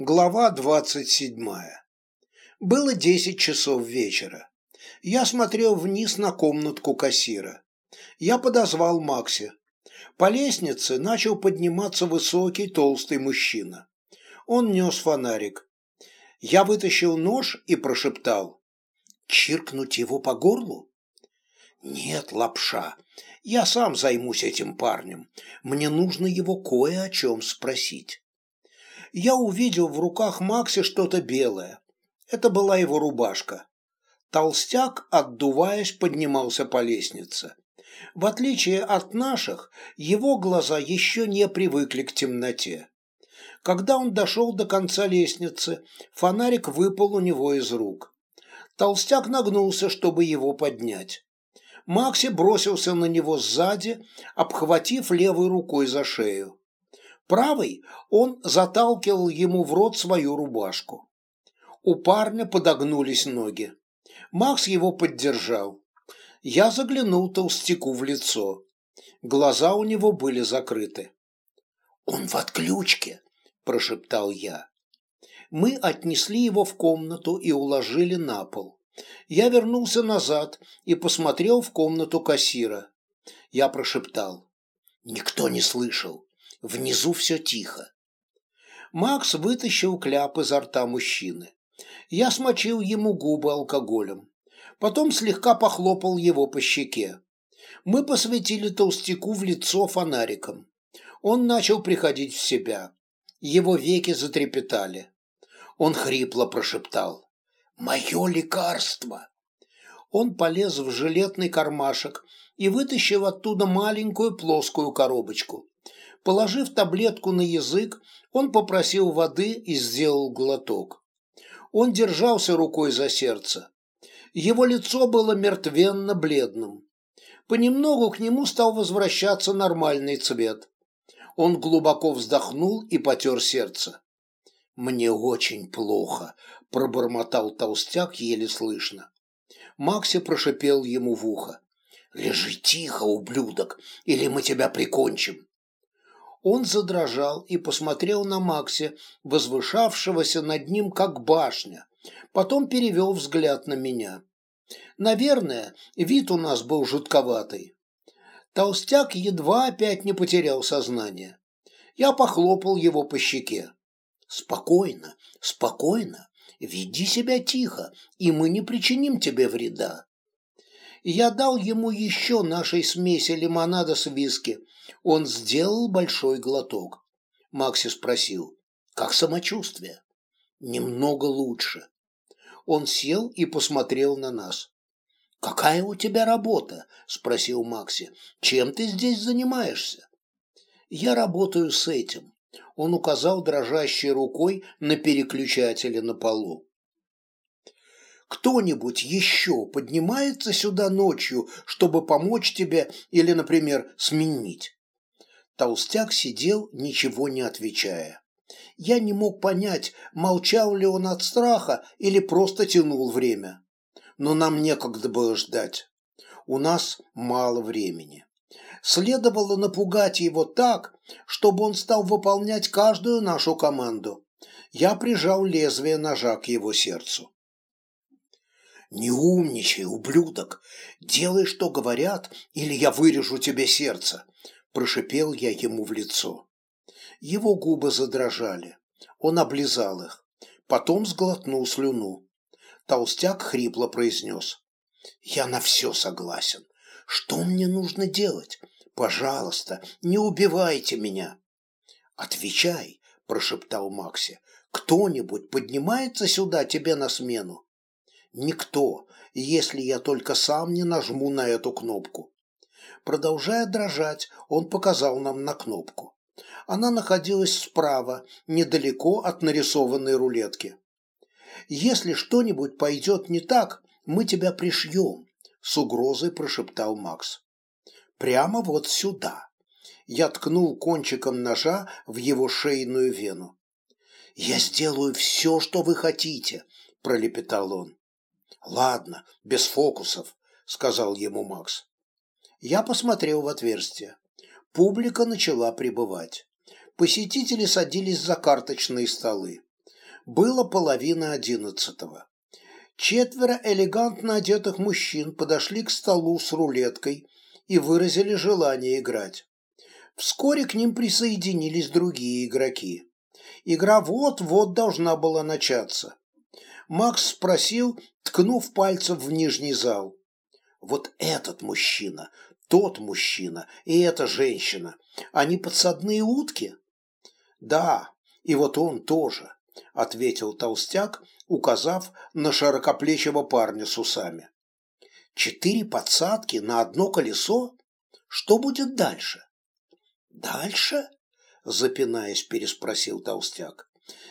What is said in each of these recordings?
Глава двадцать седьмая. Было десять часов вечера. Я смотрел вниз на комнатку кассира. Я подозвал Макси. По лестнице начал подниматься высокий толстый мужчина. Он нес фонарик. Я вытащил нож и прошептал. «Чиркнуть его по горлу?» «Нет, лапша, я сам займусь этим парнем. Мне нужно его кое о чем спросить» я увидел в руках Макси что-то белое. Это была его рубашка. Толстяк, отдуваясь, поднимался по лестнице. В отличие от наших, его глаза еще не привыкли к темноте. Когда он дошел до конца лестницы, фонарик выпал у него из рук. Толстяк нагнулся, чтобы его поднять. Макси бросился на него сзади, обхватив левой рукой за шею. Правой он заталкивал ему в рот свою рубашку. У парня подогнулись ноги. Макс его поддержал. Я заглянул толстяку в лицо. Глаза у него были закрыты. «Он в отключке», – прошептал я. Мы отнесли его в комнату и уложили на пол. Я вернулся назад и посмотрел в комнату кассира. Я прошептал. «Никто не слышал. Внизу все тихо. Макс вытащил кляп изо рта мужчины. Я смочил ему губы алкоголем. Потом слегка похлопал его по щеке. Мы посветили толстяку в лицо фонариком. Он начал приходить в себя. Его веки затрепетали. Он хрипло прошептал. «Мое лекарство!» Он полез в жилетный кармашек и вытащил оттуда маленькую плоскую коробочку. Положив таблетку на язык, он попросил воды и сделал глоток. Он держался рукой за сердце. Его лицо было мертвенно-бледным. Понемногу к нему стал возвращаться нормальный цвет. Он глубоко вздохнул и потер сердце. «Мне очень плохо», – пробормотал толстяк еле слышно. Макси прошипел ему в ухо. «Лежи тихо, ублюдок, или мы тебя прикончим». Он задрожал и посмотрел на Макси, возвышавшегося над ним как башня. Потом перевел взгляд на меня. Наверное, вид у нас был жутковатый. Толстяк едва опять не потерял сознание. Я похлопал его по щеке. «Спокойно, спокойно. Веди себя тихо, и мы не причиним тебе вреда». Я дал ему еще нашей смеси лимонада с виски, он сделал большой глоток. Макси спросил, как самочувствие? Немного лучше. Он сел и посмотрел на нас. «Какая у тебя работа?» – спросил Макси. «Чем ты здесь занимаешься?» «Я работаю с этим». Он указал дрожащей рукой на переключатели на полу. «Кто-нибудь еще поднимается сюда ночью, чтобы помочь тебе или, например, сменить?» Толстяк сидел, ничего не отвечая. Я не мог понять, молчал ли он от страха или просто тянул время. Но нам некогда было ждать. У нас мало времени. Следовало напугать его так, чтобы он стал выполнять каждую нашу команду. Я прижал лезвие ножа к его сердцу. «Не умничай, ублюдок! Делай, что говорят, или я вырежу тебе сердце!» Прошипел я ему в лицо. Его губы задрожали. Он облизал их. Потом сглотнул слюну. Толстяк хрипло произнес. «Я на все согласен. Что мне нужно делать? Пожалуйста, не убивайте меня!» «Отвечай!» – прошептал Макси. «Кто-нибудь поднимается сюда тебе на смену?» «Никто, если я только сам не нажму на эту кнопку. Продолжая дрожать, он показал нам на кнопку. Она находилась справа, недалеко от нарисованной рулетки. «Если что-нибудь пойдет не так, мы тебя пришьем», — с угрозой прошептал Макс. «Прямо вот сюда». Я ткнул кончиком ножа в его шейную вену. «Я сделаю все, что вы хотите», — пролепетал он. «Ладно, без фокусов», — сказал ему Макс. Я посмотрел в отверстие. Публика начала прибывать. Посетители садились за карточные столы. Было половина одиннадцатого. Четверо элегантно одетых мужчин подошли к столу с рулеткой и выразили желание играть. Вскоре к ним присоединились другие игроки. Игра вот-вот должна была начаться. Макс спросил, ткнув пальцем в нижний зал. «Вот этот мужчина, тот мужчина и эта женщина, они подсадные утки?» «Да, и вот он тоже», — ответил толстяк, указав на широкоплечего парня с усами. «Четыре подсадки на одно колесо? Что будет дальше?» «Дальше?» — запинаясь, переспросил толстяк.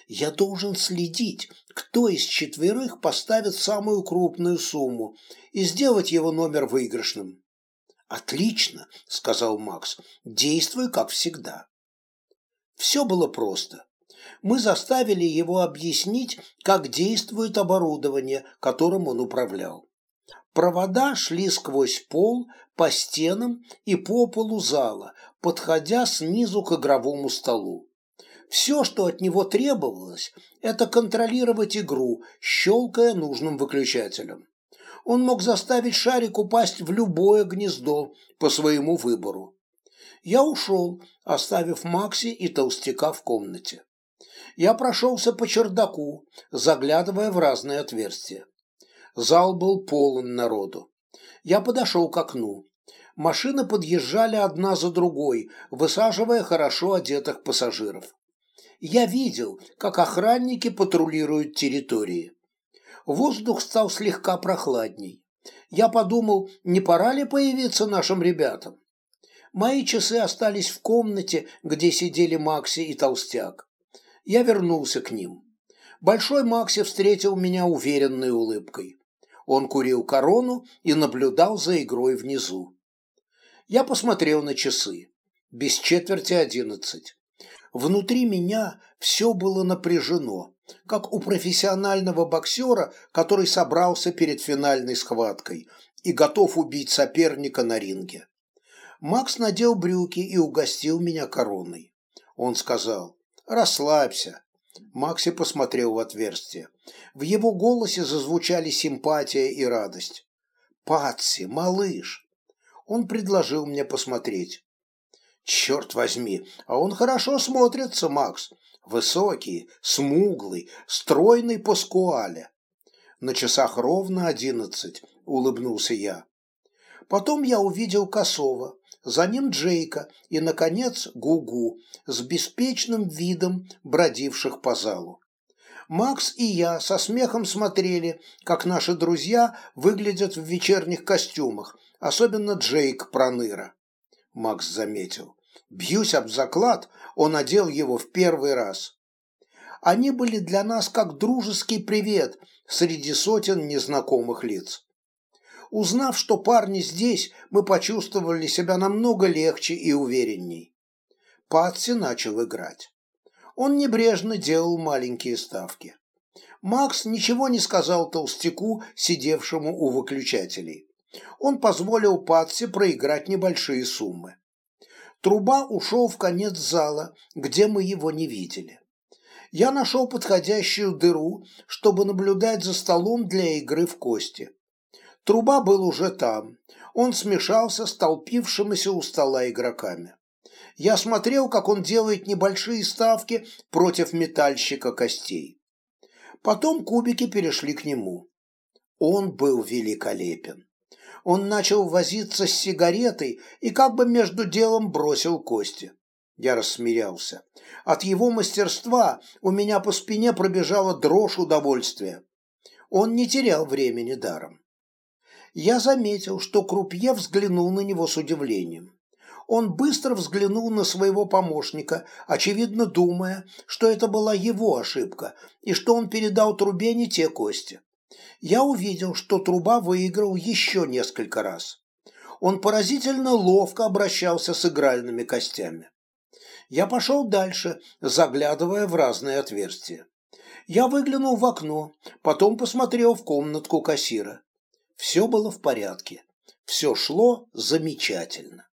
«Я должен следить, кто из четверых поставит самую крупную сумму и сделать его номер выигрышным». «Отлично», — сказал Макс, — «действуй, как всегда». Все было просто. Мы заставили его объяснить, как действует оборудование, которым он управлял. Провода шли сквозь пол, по стенам и по полу зала, подходя снизу к игровому столу. Все, что от него требовалось, это контролировать игру, щелкая нужным выключателем. Он мог заставить шарик упасть в любое гнездо по своему выбору. Я ушел, оставив Макси и Толстяка в комнате. Я прошелся по чердаку, заглядывая в разные отверстия. Зал был полон народу. Я подошел к окну. Машины подъезжали одна за другой, высаживая хорошо одетых пассажиров. Я видел, как охранники патрулируют территории. Воздух стал слегка прохладней. Я подумал, не пора ли появиться нашим ребятам? Мои часы остались в комнате, где сидели Макси и Толстяк. Я вернулся к ним. Большой Макси встретил меня уверенной улыбкой. Он курил корону и наблюдал за игрой внизу. Я посмотрел на часы. Без четверти одиннадцать. Внутри меня все было напряжено, как у профессионального боксера, который собрался перед финальной схваткой и готов убить соперника на ринге. Макс надел брюки и угостил меня короной. Он сказал «Расслабься, Макси посмотрел в отверстие. В его голосе зазвучали симпатия и радость. «Патси, малыш!» Он предложил мне посмотреть. «Черт возьми, а он хорошо смотрится, Макс. Высокий, смуглый, стройный Паскуале». «На часах ровно одиннадцать», — улыбнулся я. Потом я увидел Косова, за ним Джейка и, наконец, Гугу с беспечным видом бродивших по залу. Макс и я со смехом смотрели, как наши друзья выглядят в вечерних костюмах, особенно Джейк Проныра. Макс заметил. Бьюсь об заклад, он одел его в первый раз. Они были для нас как дружеский привет среди сотен незнакомых лиц. Узнав, что парни здесь, мы почувствовали себя намного легче и уверенней. Патси начал играть. Он небрежно делал маленькие ставки. Макс ничего не сказал толстяку, сидевшему у выключателей. Он позволил Патси проиграть небольшие суммы. Труба ушел в конец зала, где мы его не видели. Я нашел подходящую дыру, чтобы наблюдать за столом для игры в кости. Труба был уже там. Он смешался с толпившимися у стола игроками. Я смотрел, как он делает небольшие ставки против метальщика костей. Потом кубики перешли к нему. Он был великолепен. Он начал возиться с сигаретой и как бы между делом бросил кости. Я рассмеялся. От его мастерства у меня по спине пробежала дрожь удовольствия. Он не терял времени даром я заметил, что Крупье взглянул на него с удивлением. Он быстро взглянул на своего помощника, очевидно думая, что это была его ошибка и что он передал трубе не те кости. Я увидел, что труба выиграл еще несколько раз. Он поразительно ловко обращался с игральными костями. Я пошел дальше, заглядывая в разные отверстия. Я выглянул в окно, потом посмотрел в комнатку кассира. Все было в порядке. Все шло замечательно.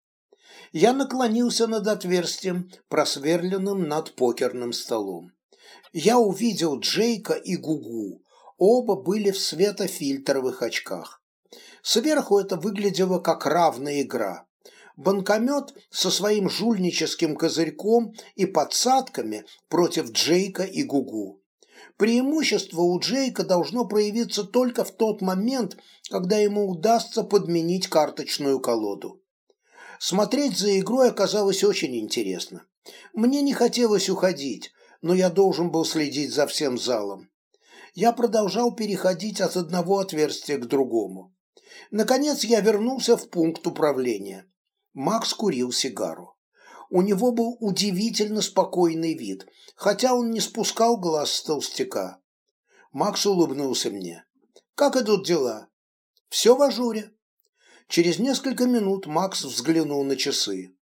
Я наклонился над отверстием, просверленным над покерным столом. Я увидел Джейка и Гугу. Оба были в светофильтровых очках. Сверху это выглядело как равная игра. Банкомет со своим жульническим козырьком и подсадками против Джейка и Гугу. Преимущество у Джейка должно проявиться только в тот момент, когда ему удастся подменить карточную колоду. Смотреть за игрой оказалось очень интересно. Мне не хотелось уходить, но я должен был следить за всем залом. Я продолжал переходить от одного отверстия к другому. Наконец я вернулся в пункт управления. Макс курил сигару. У него был удивительно спокойный вид, хотя он не спускал глаз с толстяка. Макс улыбнулся мне. «Как идут дела?» «Все в ажуре». Через несколько минут Макс взглянул на часы.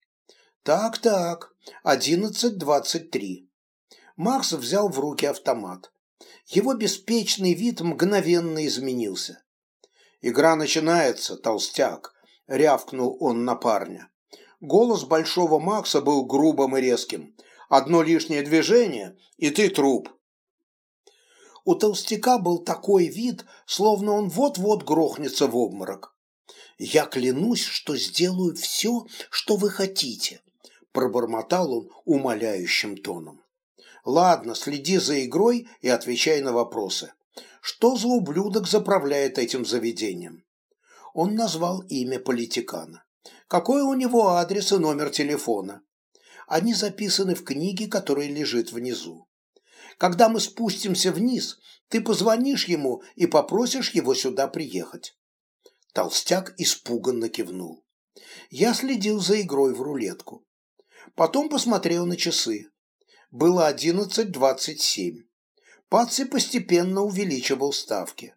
«Так-так, одиннадцать двадцать три». Макс взял в руки автомат. Его беспечный вид мгновенно изменился. «Игра начинается, толстяк», — рявкнул он на парня. Голос большого Макса был грубым и резким. «Одно лишнее движение, и ты труп». У толстяка был такой вид, словно он вот-вот грохнется в обморок. «Я клянусь, что сделаю все, что вы хотите», – пробормотал он умоляющим тоном. «Ладно, следи за игрой и отвечай на вопросы. Что за ублюдок заправляет этим заведением?» Он назвал имя политикана. «Какой у него адрес и номер телефона?» Они записаны в книге, которая лежит внизу. Когда мы спустимся вниз, ты позвонишь ему и попросишь его сюда приехать». Толстяк испуганно кивнул. Я следил за игрой в рулетку. Потом посмотрел на часы. Было одиннадцать двадцать семь. Паци постепенно увеличивал ставки.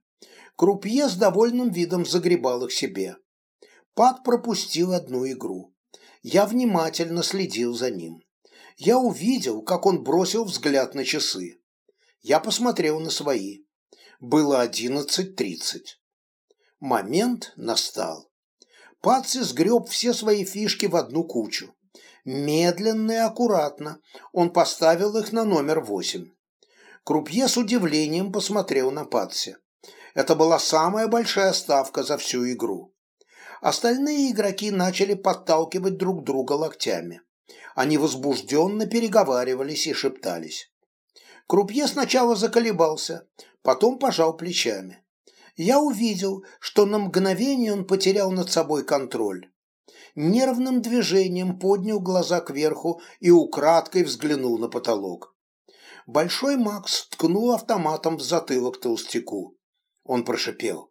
Крупье с довольным видом загребал их себе. Пат пропустил одну игру. Я внимательно следил за ним. Я увидел, как он бросил взгляд на часы. Я посмотрел на свои. Было одиннадцать тридцать. Момент настал. Паци сгреб все свои фишки в одну кучу. Медленно и аккуратно он поставил их на номер восемь. Крупье с удивлением посмотрел на Патси. Это была самая большая ставка за всю игру. Остальные игроки начали подталкивать друг друга локтями. Они возбужденно переговаривались и шептались. Крупье сначала заколебался, потом пожал плечами. Я увидел, что на мгновение он потерял над собой контроль нервным движением поднял глаза кверху и украдкой взглянул на потолок. Большой Макс ткнул автоматом в затылок толстяку. Он прошипел.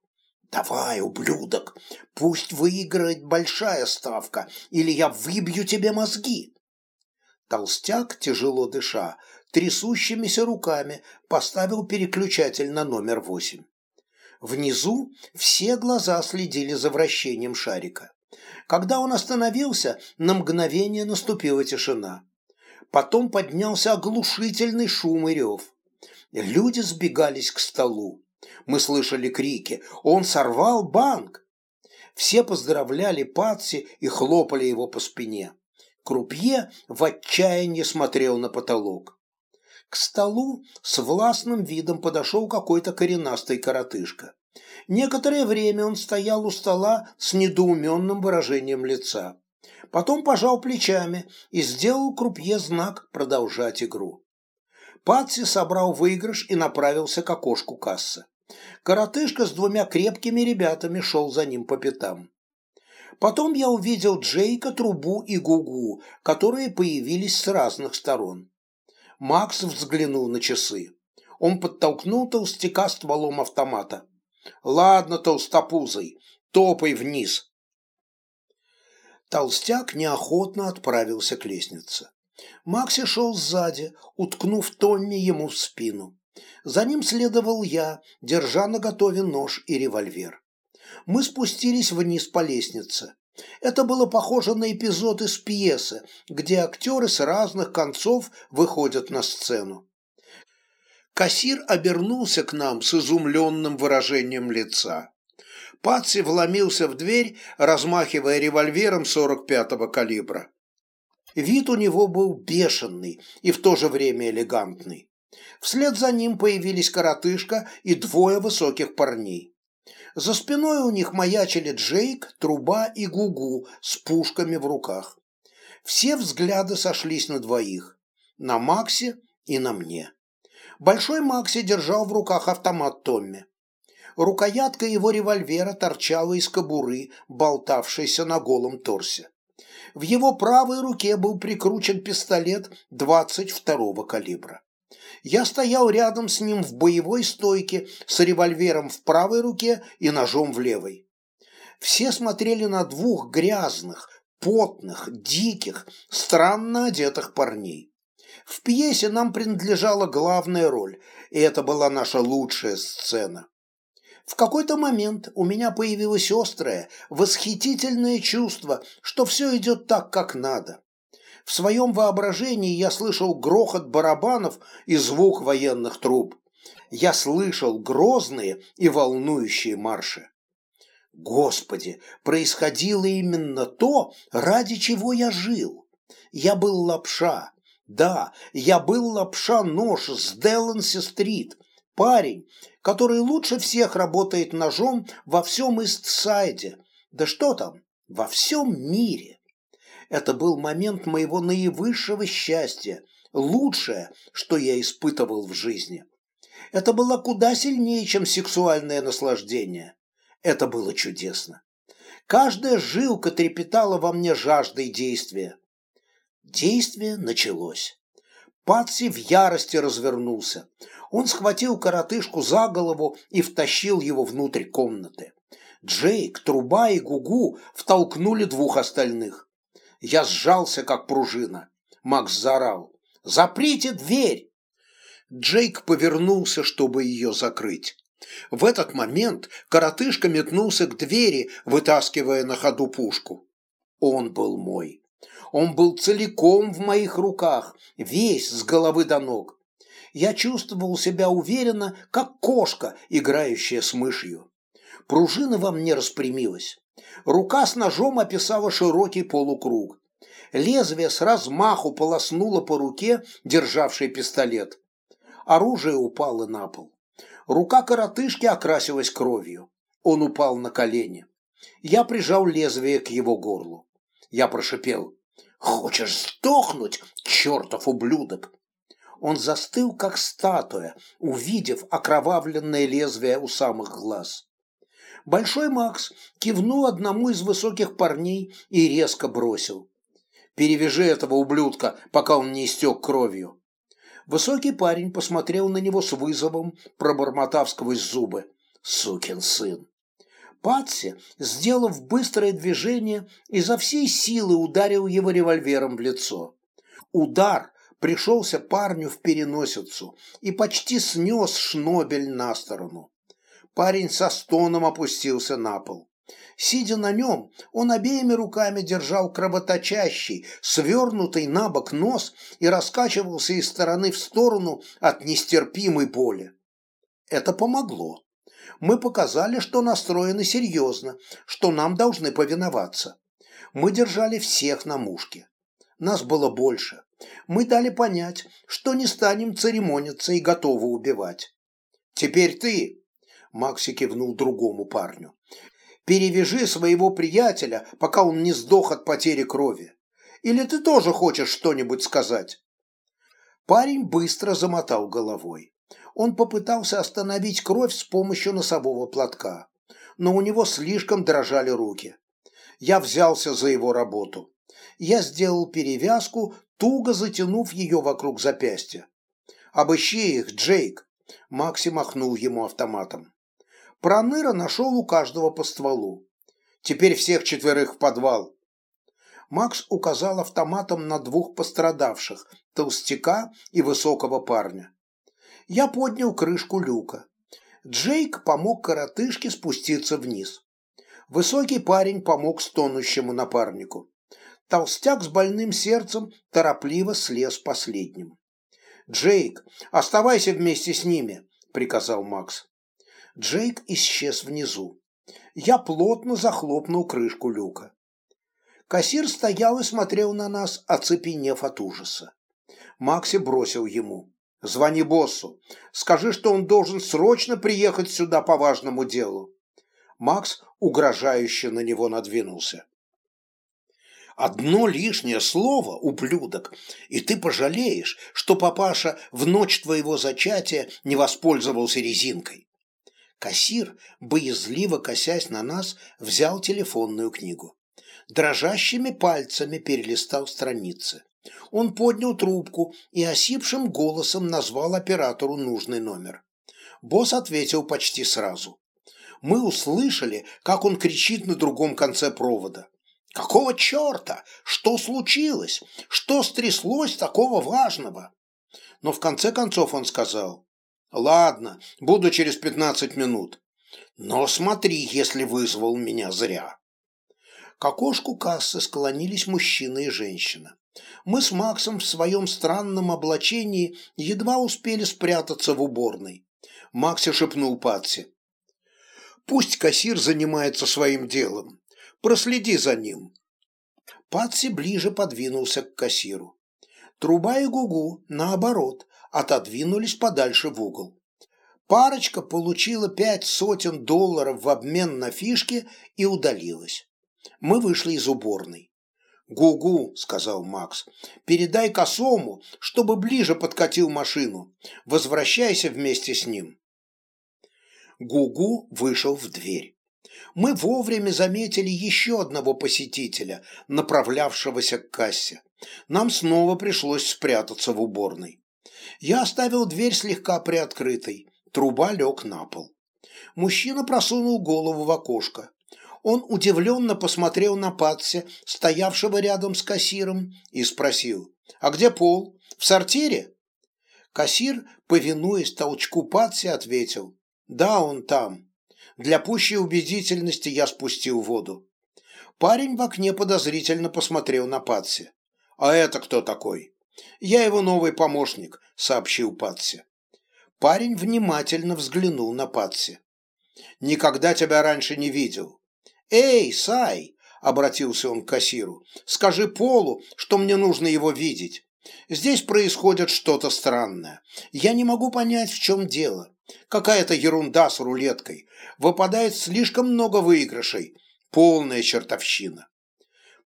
«Давай, ублюдок, пусть выиграет большая ставка, или я выбью тебе мозги!» Толстяк, тяжело дыша, трясущимися руками поставил переключатель на номер восемь. Внизу все глаза следили за вращением шарика. Когда он остановился, на мгновение наступила тишина. Потом поднялся оглушительный шум и рев. Люди сбегались к столу. Мы слышали крики «Он сорвал банк!» Все поздравляли Патси и хлопали его по спине. Крупье в отчаянии смотрел на потолок. К столу с властным видом подошел какой-то коренастый коротышка. Некоторое время он стоял у стола с недоуменным выражением лица. Потом пожал плечами и сделал крупье знак продолжать игру. Патси собрал выигрыш и направился к окошку кассы. Коротышка с двумя крепкими ребятами шел за ним по пятам. Потом я увидел Джейка, Трубу и Гугу, которые появились с разных сторон. Макс взглянул на часы. Он подтолкнул толстяка стволом автомата. Ладно, толстопузый, топай вниз. Толстяк неохотно отправился к лестнице. Макси шел сзади, уткнув Томми ему в спину. За ним следовал я, держа наготове нож и револьвер. Мы спустились вниз по лестнице. Это было похоже на эпизод из пьесы, где актеры с разных концов выходят на сцену. Кассир обернулся к нам с изумленным выражением лица. Паци вломился в дверь, размахивая револьвером 45-го калибра. Вид у него был бешеный и в то же время элегантный. Вслед за ним появились коротышка и двое высоких парней. За спиной у них маячили Джейк, Труба и Гугу с пушками в руках. Все взгляды сошлись на двоих – на Максе и на мне. Большой Макси держал в руках автомат Томми. Рукоятка его револьвера торчала из кобуры, болтавшейся на голом торсе. В его правой руке был прикручен пистолет 22-го калибра. Я стоял рядом с ним в боевой стойке с револьвером в правой руке и ножом в левой. Все смотрели на двух грязных, потных, диких, странно одетых парней. В пьесе нам принадлежала главная роль, и это была наша лучшая сцена. В какой-то момент у меня появилось острое, восхитительное чувство, что все идет так, как надо. В своем воображении я слышал грохот барабанов и звук военных труб. Я слышал грозные и волнующие марши. Господи, происходило именно то, ради чего я жил. Я был лапша. Да, я был лапша-нож с Деланси-стрит. Парень, который лучше всех работает ножом во всем Истсайде. Да что там, во всем мире. Это был момент моего наивысшего счастья, лучшее, что я испытывал в жизни. Это было куда сильнее, чем сексуальное наслаждение. Это было чудесно. Каждая жилка трепетала во мне жаждой действия. Действие началось. Патси в ярости развернулся. Он схватил коротышку за голову и втащил его внутрь комнаты. Джейк, Труба и Гугу втолкнули двух остальных. Я сжался, как пружина. Макс заорал. «Заприте дверь!» Джейк повернулся, чтобы ее закрыть. В этот момент коротышка метнулся к двери, вытаскивая на ходу пушку. Он был мой. Он был целиком в моих руках, весь с головы до ног. Я чувствовал себя уверенно, как кошка, играющая с мышью. Пружина во мне распрямилась. Рука с ножом описала широкий полукруг. Лезвие с размаху полоснуло по руке, державшей пистолет. Оружие упало на пол. Рука коротышки окрасилась кровью. Он упал на колени. Я прижал лезвие к его горлу. Я прошипел. «Хочешь сдохнуть, чертов ублюдок?» Он застыл, как статуя, увидев окровавленное лезвие у самых глаз. Большой Макс кивнул одному из высоких парней и резко бросил. «Перевяжи этого ублюдка, пока он не истек кровью». Высокий парень посмотрел на него с вызовом, пробормотав сквозь зубы. «Сукин сын!» Патси, сделав быстрое движение, изо всей силы ударил его револьвером в лицо. Удар пришелся парню в переносицу и почти снес шнобель на сторону парень со стоном опустился на пол. Сидя на нем, он обеими руками держал кровоточащий, свернутый на бок нос и раскачивался из стороны в сторону от нестерпимой боли. Это помогло. Мы показали, что настроены серьезно, что нам должны повиноваться. Мы держали всех на мушке. Нас было больше. Мы дали понять, что не станем церемониться и готовы убивать. «Теперь ты!» Макси кивнул другому парню. «Перевяжи своего приятеля, пока он не сдох от потери крови. Или ты тоже хочешь что-нибудь сказать?» Парень быстро замотал головой. Он попытался остановить кровь с помощью носового платка, но у него слишком дрожали руки. Я взялся за его работу. Я сделал перевязку, туго затянув ее вокруг запястья. «Обыщи их, Джейк!» Макси махнул ему автоматом. Проныра нашел у каждого по стволу. Теперь всех четверых в подвал. Макс указал автоматом на двух пострадавших, толстяка и высокого парня. Я поднял крышку люка. Джейк помог коротышке спуститься вниз. Высокий парень помог стонущему напарнику. Толстяк с больным сердцем торопливо слез последним. «Джейк, оставайся вместе с ними», — приказал Макс. Джейк исчез внизу. Я плотно захлопнул крышку люка. Кассир стоял и смотрел на нас, оцепенев от ужаса. Макси бросил ему. Звони боссу. Скажи, что он должен срочно приехать сюда по важному делу. Макс угрожающе на него надвинулся. Одно лишнее слово, ублюдок, и ты пожалеешь, что папаша в ночь твоего зачатия не воспользовался резинкой. Кассир, боязливо косясь на нас, взял телефонную книгу. Дрожащими пальцами перелистал страницы. Он поднял трубку и осипшим голосом назвал оператору нужный номер. Босс ответил почти сразу. Мы услышали, как он кричит на другом конце провода. «Какого черта? Что случилось? Что стряслось такого важного?» Но в конце концов он сказал, «Ладно, буду через пятнадцать минут. Но смотри, если вызвал меня зря». К окошку кассы склонились мужчина и женщина. Мы с Максом в своем странном облачении едва успели спрятаться в уборной. Макси шепнул Патси. «Пусть кассир занимается своим делом. Проследи за ним». Патси ближе подвинулся к кассиру. Труба и Гугу, наоборот, отодвинулись подальше в угол. Парочка получила пять сотен долларов в обмен на фишки и удалилась. Мы вышли из уборной. «Гу-гу», — сказал Макс, — «передай косому, чтобы ближе подкатил машину. Возвращайся вместе с ним». Гугу вышел в дверь. Мы вовремя заметили еще одного посетителя, направлявшегося к кассе. Нам снова пришлось спрятаться в уборной. Я оставил дверь слегка приоткрытой. Труба лег на пол. Мужчина просунул голову в окошко. Он удивленно посмотрел на Патси, стоявшего рядом с кассиром, и спросил, «А где Пол? В сортире?» Кассир, повинуясь толчку Патси, ответил, «Да, он там». Для пущей убедительности я спустил воду. Парень в окне подозрительно посмотрел на Патси. «А это кто такой?» «Я его новый помощник», — сообщил Патси. Парень внимательно взглянул на Патси. «Никогда тебя раньше не видел. «Эй, Сай!» – обратился он к кассиру. «Скажи Полу, что мне нужно его видеть. Здесь происходит что-то странное. Я не могу понять, в чем дело. Какая-то ерунда с рулеткой. Выпадает слишком много выигрышей. Полная чертовщина».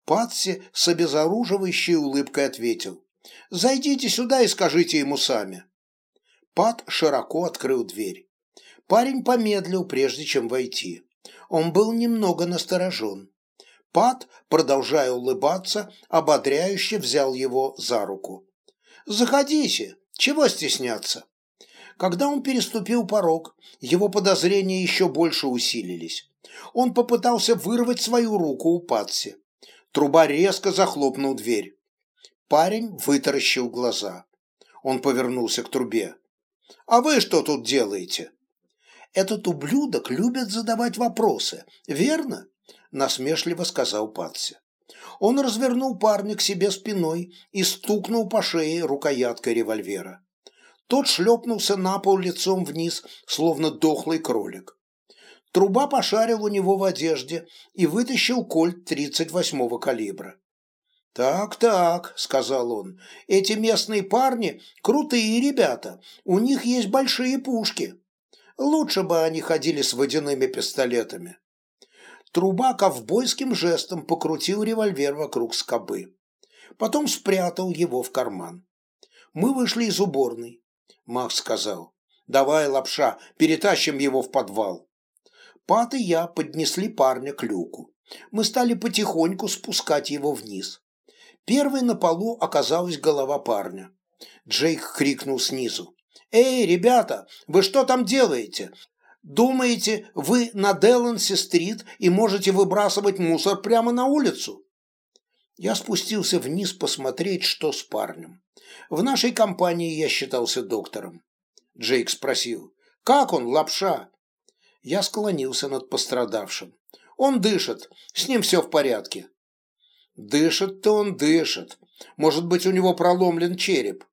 Патси с обезоруживающей улыбкой ответил. «Зайдите сюда и скажите ему сами». Пат широко открыл дверь. Парень помедлил, прежде чем войти он был немного насторожен. Пат, продолжая улыбаться, ободряюще взял его за руку. «Заходите, чего стесняться?» Когда он переступил порог, его подозрения еще больше усилились. Он попытался вырвать свою руку у Патси. Труба резко захлопнул дверь. Парень вытаращил глаза. Он повернулся к трубе. «А вы что тут делаете?» Этот ублюдок любит задавать вопросы, верно?» – насмешливо сказал Патси. Он развернул парня к себе спиной и стукнул по шее рукояткой револьвера. Тот шлепнулся на пол лицом вниз, словно дохлый кролик. Труба пошарил у него в одежде и вытащил кольт 38-го калибра. «Так-так», — сказал он, — «эти местные парни — крутые ребята, у них есть большие пушки». Лучше бы они ходили с водяными пистолетами. Труба ковбойским жестом покрутил револьвер вокруг скобы. Потом спрятал его в карман. Мы вышли из уборной. Макс сказал, «Давай, лапша, перетащим его в подвал». Пат и я поднесли парня к люку. Мы стали потихоньку спускать его вниз. Первой на полу оказалась голова парня. Джейк крикнул снизу. «Эй, ребята, вы что там делаете? Думаете, вы на Деланси-стрит и можете выбрасывать мусор прямо на улицу?» Я спустился вниз посмотреть, что с парнем. В нашей компании я считался доктором. Джейк спросил, «Как он, лапша?» Я склонился над пострадавшим. «Он дышит, с ним все в порядке». «Дышит-то он дышит. Может быть, у него проломлен череп.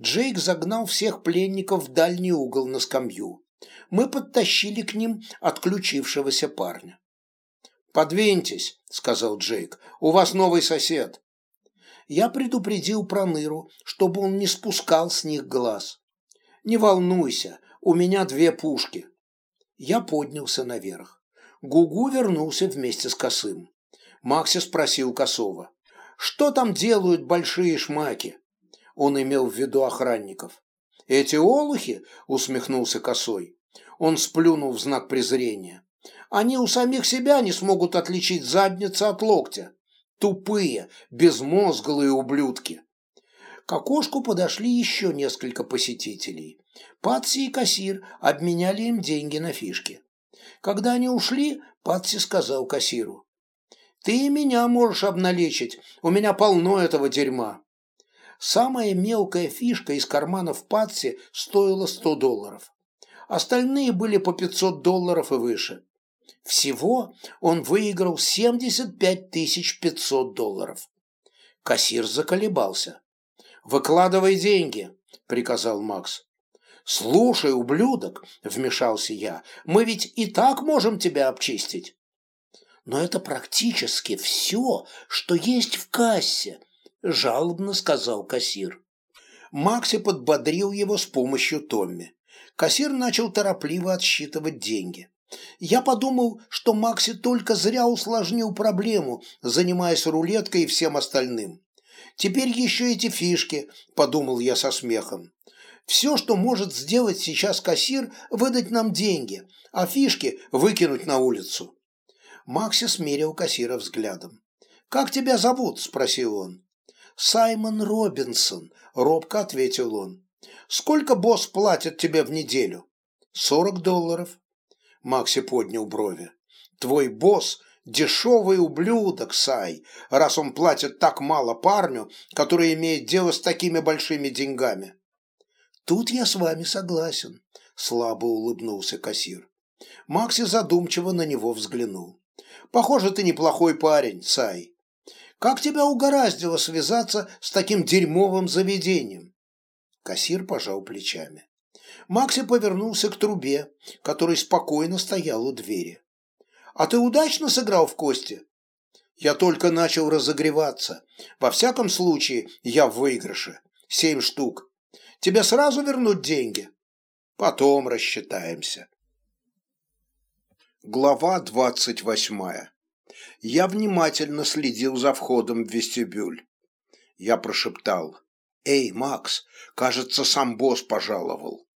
Джейк загнал всех пленников в дальний угол на скамью. Мы подтащили к ним отключившегося парня. «Подвиньтесь», — сказал Джейк, — «у вас новый сосед». Я предупредил Проныру, чтобы он не спускал с них глаз. «Не волнуйся, у меня две пушки». Я поднялся наверх. Гугу вернулся вместе с Косым. Макси спросил Косова. «Что там делают большие шмаки?» Он имел в виду охранников. «Эти олухи?» – усмехнулся Косой. Он сплюнул в знак презрения. «Они у самих себя не смогут отличить задницу от локтя. Тупые, безмозглые ублюдки!» К окошку подошли еще несколько посетителей. Патси и кассир обменяли им деньги на фишки. Когда они ушли, Патси сказал кассиру. «Ты меня можешь обналичить, у меня полно этого дерьма». Самая мелкая фишка из карманов Патси стоила 100 долларов. Остальные были по 500 долларов и выше. Всего он выиграл 75 500 долларов. Кассир заколебался. «Выкладывай деньги», — приказал Макс. «Слушай, ублюдок», — вмешался я, — «мы ведь и так можем тебя обчистить». «Но это практически все, что есть в кассе», — жалобно сказал кассир. Макси подбодрил его с помощью Томми. Кассир начал торопливо отсчитывать деньги. Я подумал, что Макси только зря усложнил проблему, занимаясь рулеткой и всем остальным. Теперь еще эти фишки, подумал я со смехом. Все, что может сделать сейчас кассир, выдать нам деньги, а фишки выкинуть на улицу. Макси смерил кассира взглядом. «Как тебя зовут?» – спросил он. «Саймон Робинсон», – робко ответил он. «Сколько босс платит тебе в неделю?» «Сорок долларов». Макси поднял брови. «Твой босс Дешевый ублюдок, Сай, раз он платит так мало парню, который имеет дело с такими большими деньгами. Тут я с вами согласен, слабо улыбнулся кассир. Макси задумчиво на него взглянул. Похоже, ты неплохой парень, Сай. Как тебя угораздило связаться с таким дерьмовым заведением? Кассир пожал плечами. Макси повернулся к трубе, который спокойно стоял у двери. А ты удачно сыграл в кости? Я только начал разогреваться. Во всяком случае, я в выигрыше. Семь штук. Тебе сразу вернуть деньги? Потом рассчитаемся. Глава двадцать восьмая. Я внимательно следил за входом в вестибюль. Я прошептал. «Эй, Макс, кажется, сам босс пожаловал».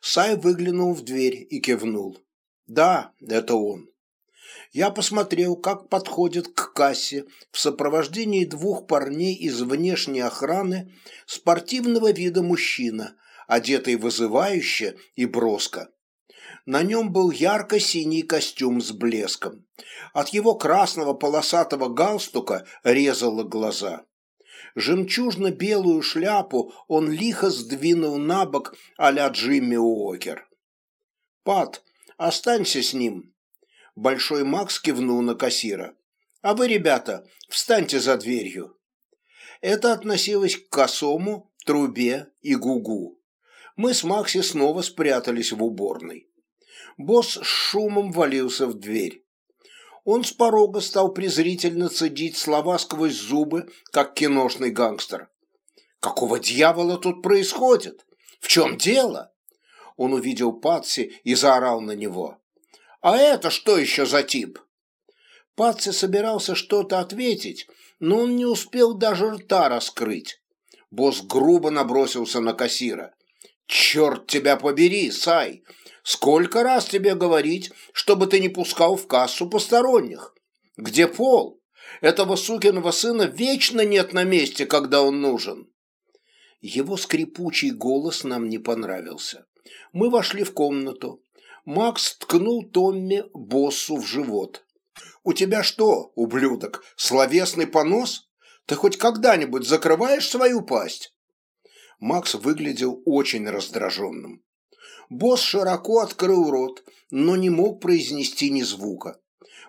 Сай выглянул в дверь и кивнул. «Да, это он я посмотрел, как подходит к кассе в сопровождении двух парней из внешней охраны спортивного вида мужчина, одетый вызывающе и броско. На нем был ярко-синий костюм с блеском. От его красного полосатого галстука резало глаза. Жемчужно-белую шляпу он лихо сдвинул на бок а-ля Джимми Уокер. «Пат, останься с ним», Большой Макс кивнул на кассира. «А вы, ребята, встаньте за дверью». Это относилось к косому, трубе и гугу. Мы с Макси снова спрятались в уборной. Босс с шумом валился в дверь. Он с порога стал презрительно цедить слова сквозь зубы, как киношный гангстер. «Какого дьявола тут происходит? В чем дело?» Он увидел Патси и заорал на него. «А это что еще за тип?» Патси собирался что-то ответить, но он не успел даже рта раскрыть. Босс грубо набросился на кассира. «Черт тебя побери, Сай! Сколько раз тебе говорить, чтобы ты не пускал в кассу посторонних? Где Пол? Этого сукиного сына вечно нет на месте, когда он нужен!» Его скрипучий голос нам не понравился. Мы вошли в комнату. Макс ткнул Томми боссу в живот. «У тебя что, ублюдок, словесный понос? Ты хоть когда-нибудь закрываешь свою пасть?» Макс выглядел очень раздраженным. Босс широко открыл рот, но не мог произнести ни звука.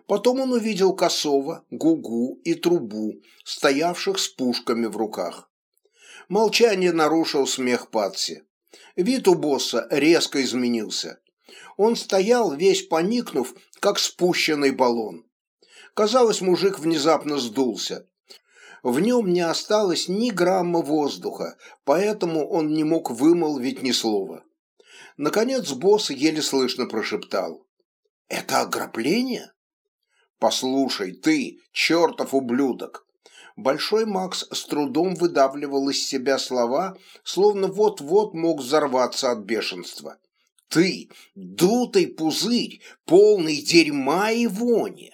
Потом он увидел Косова, Гугу и Трубу, стоявших с пушками в руках. Молчание нарушил смех Патси. Вид у босса резко изменился. Он стоял, весь поникнув, как спущенный баллон. Казалось, мужик внезапно сдулся. В нем не осталось ни грамма воздуха, поэтому он не мог вымолвить ни слова. Наконец босс еле слышно прошептал. «Это ограбление?» «Послушай, ты, чертов ублюдок!» Большой Макс с трудом выдавливал из себя слова, словно вот-вот мог взорваться от бешенства. «Ты, дутый пузырь, полный дерьма и вони!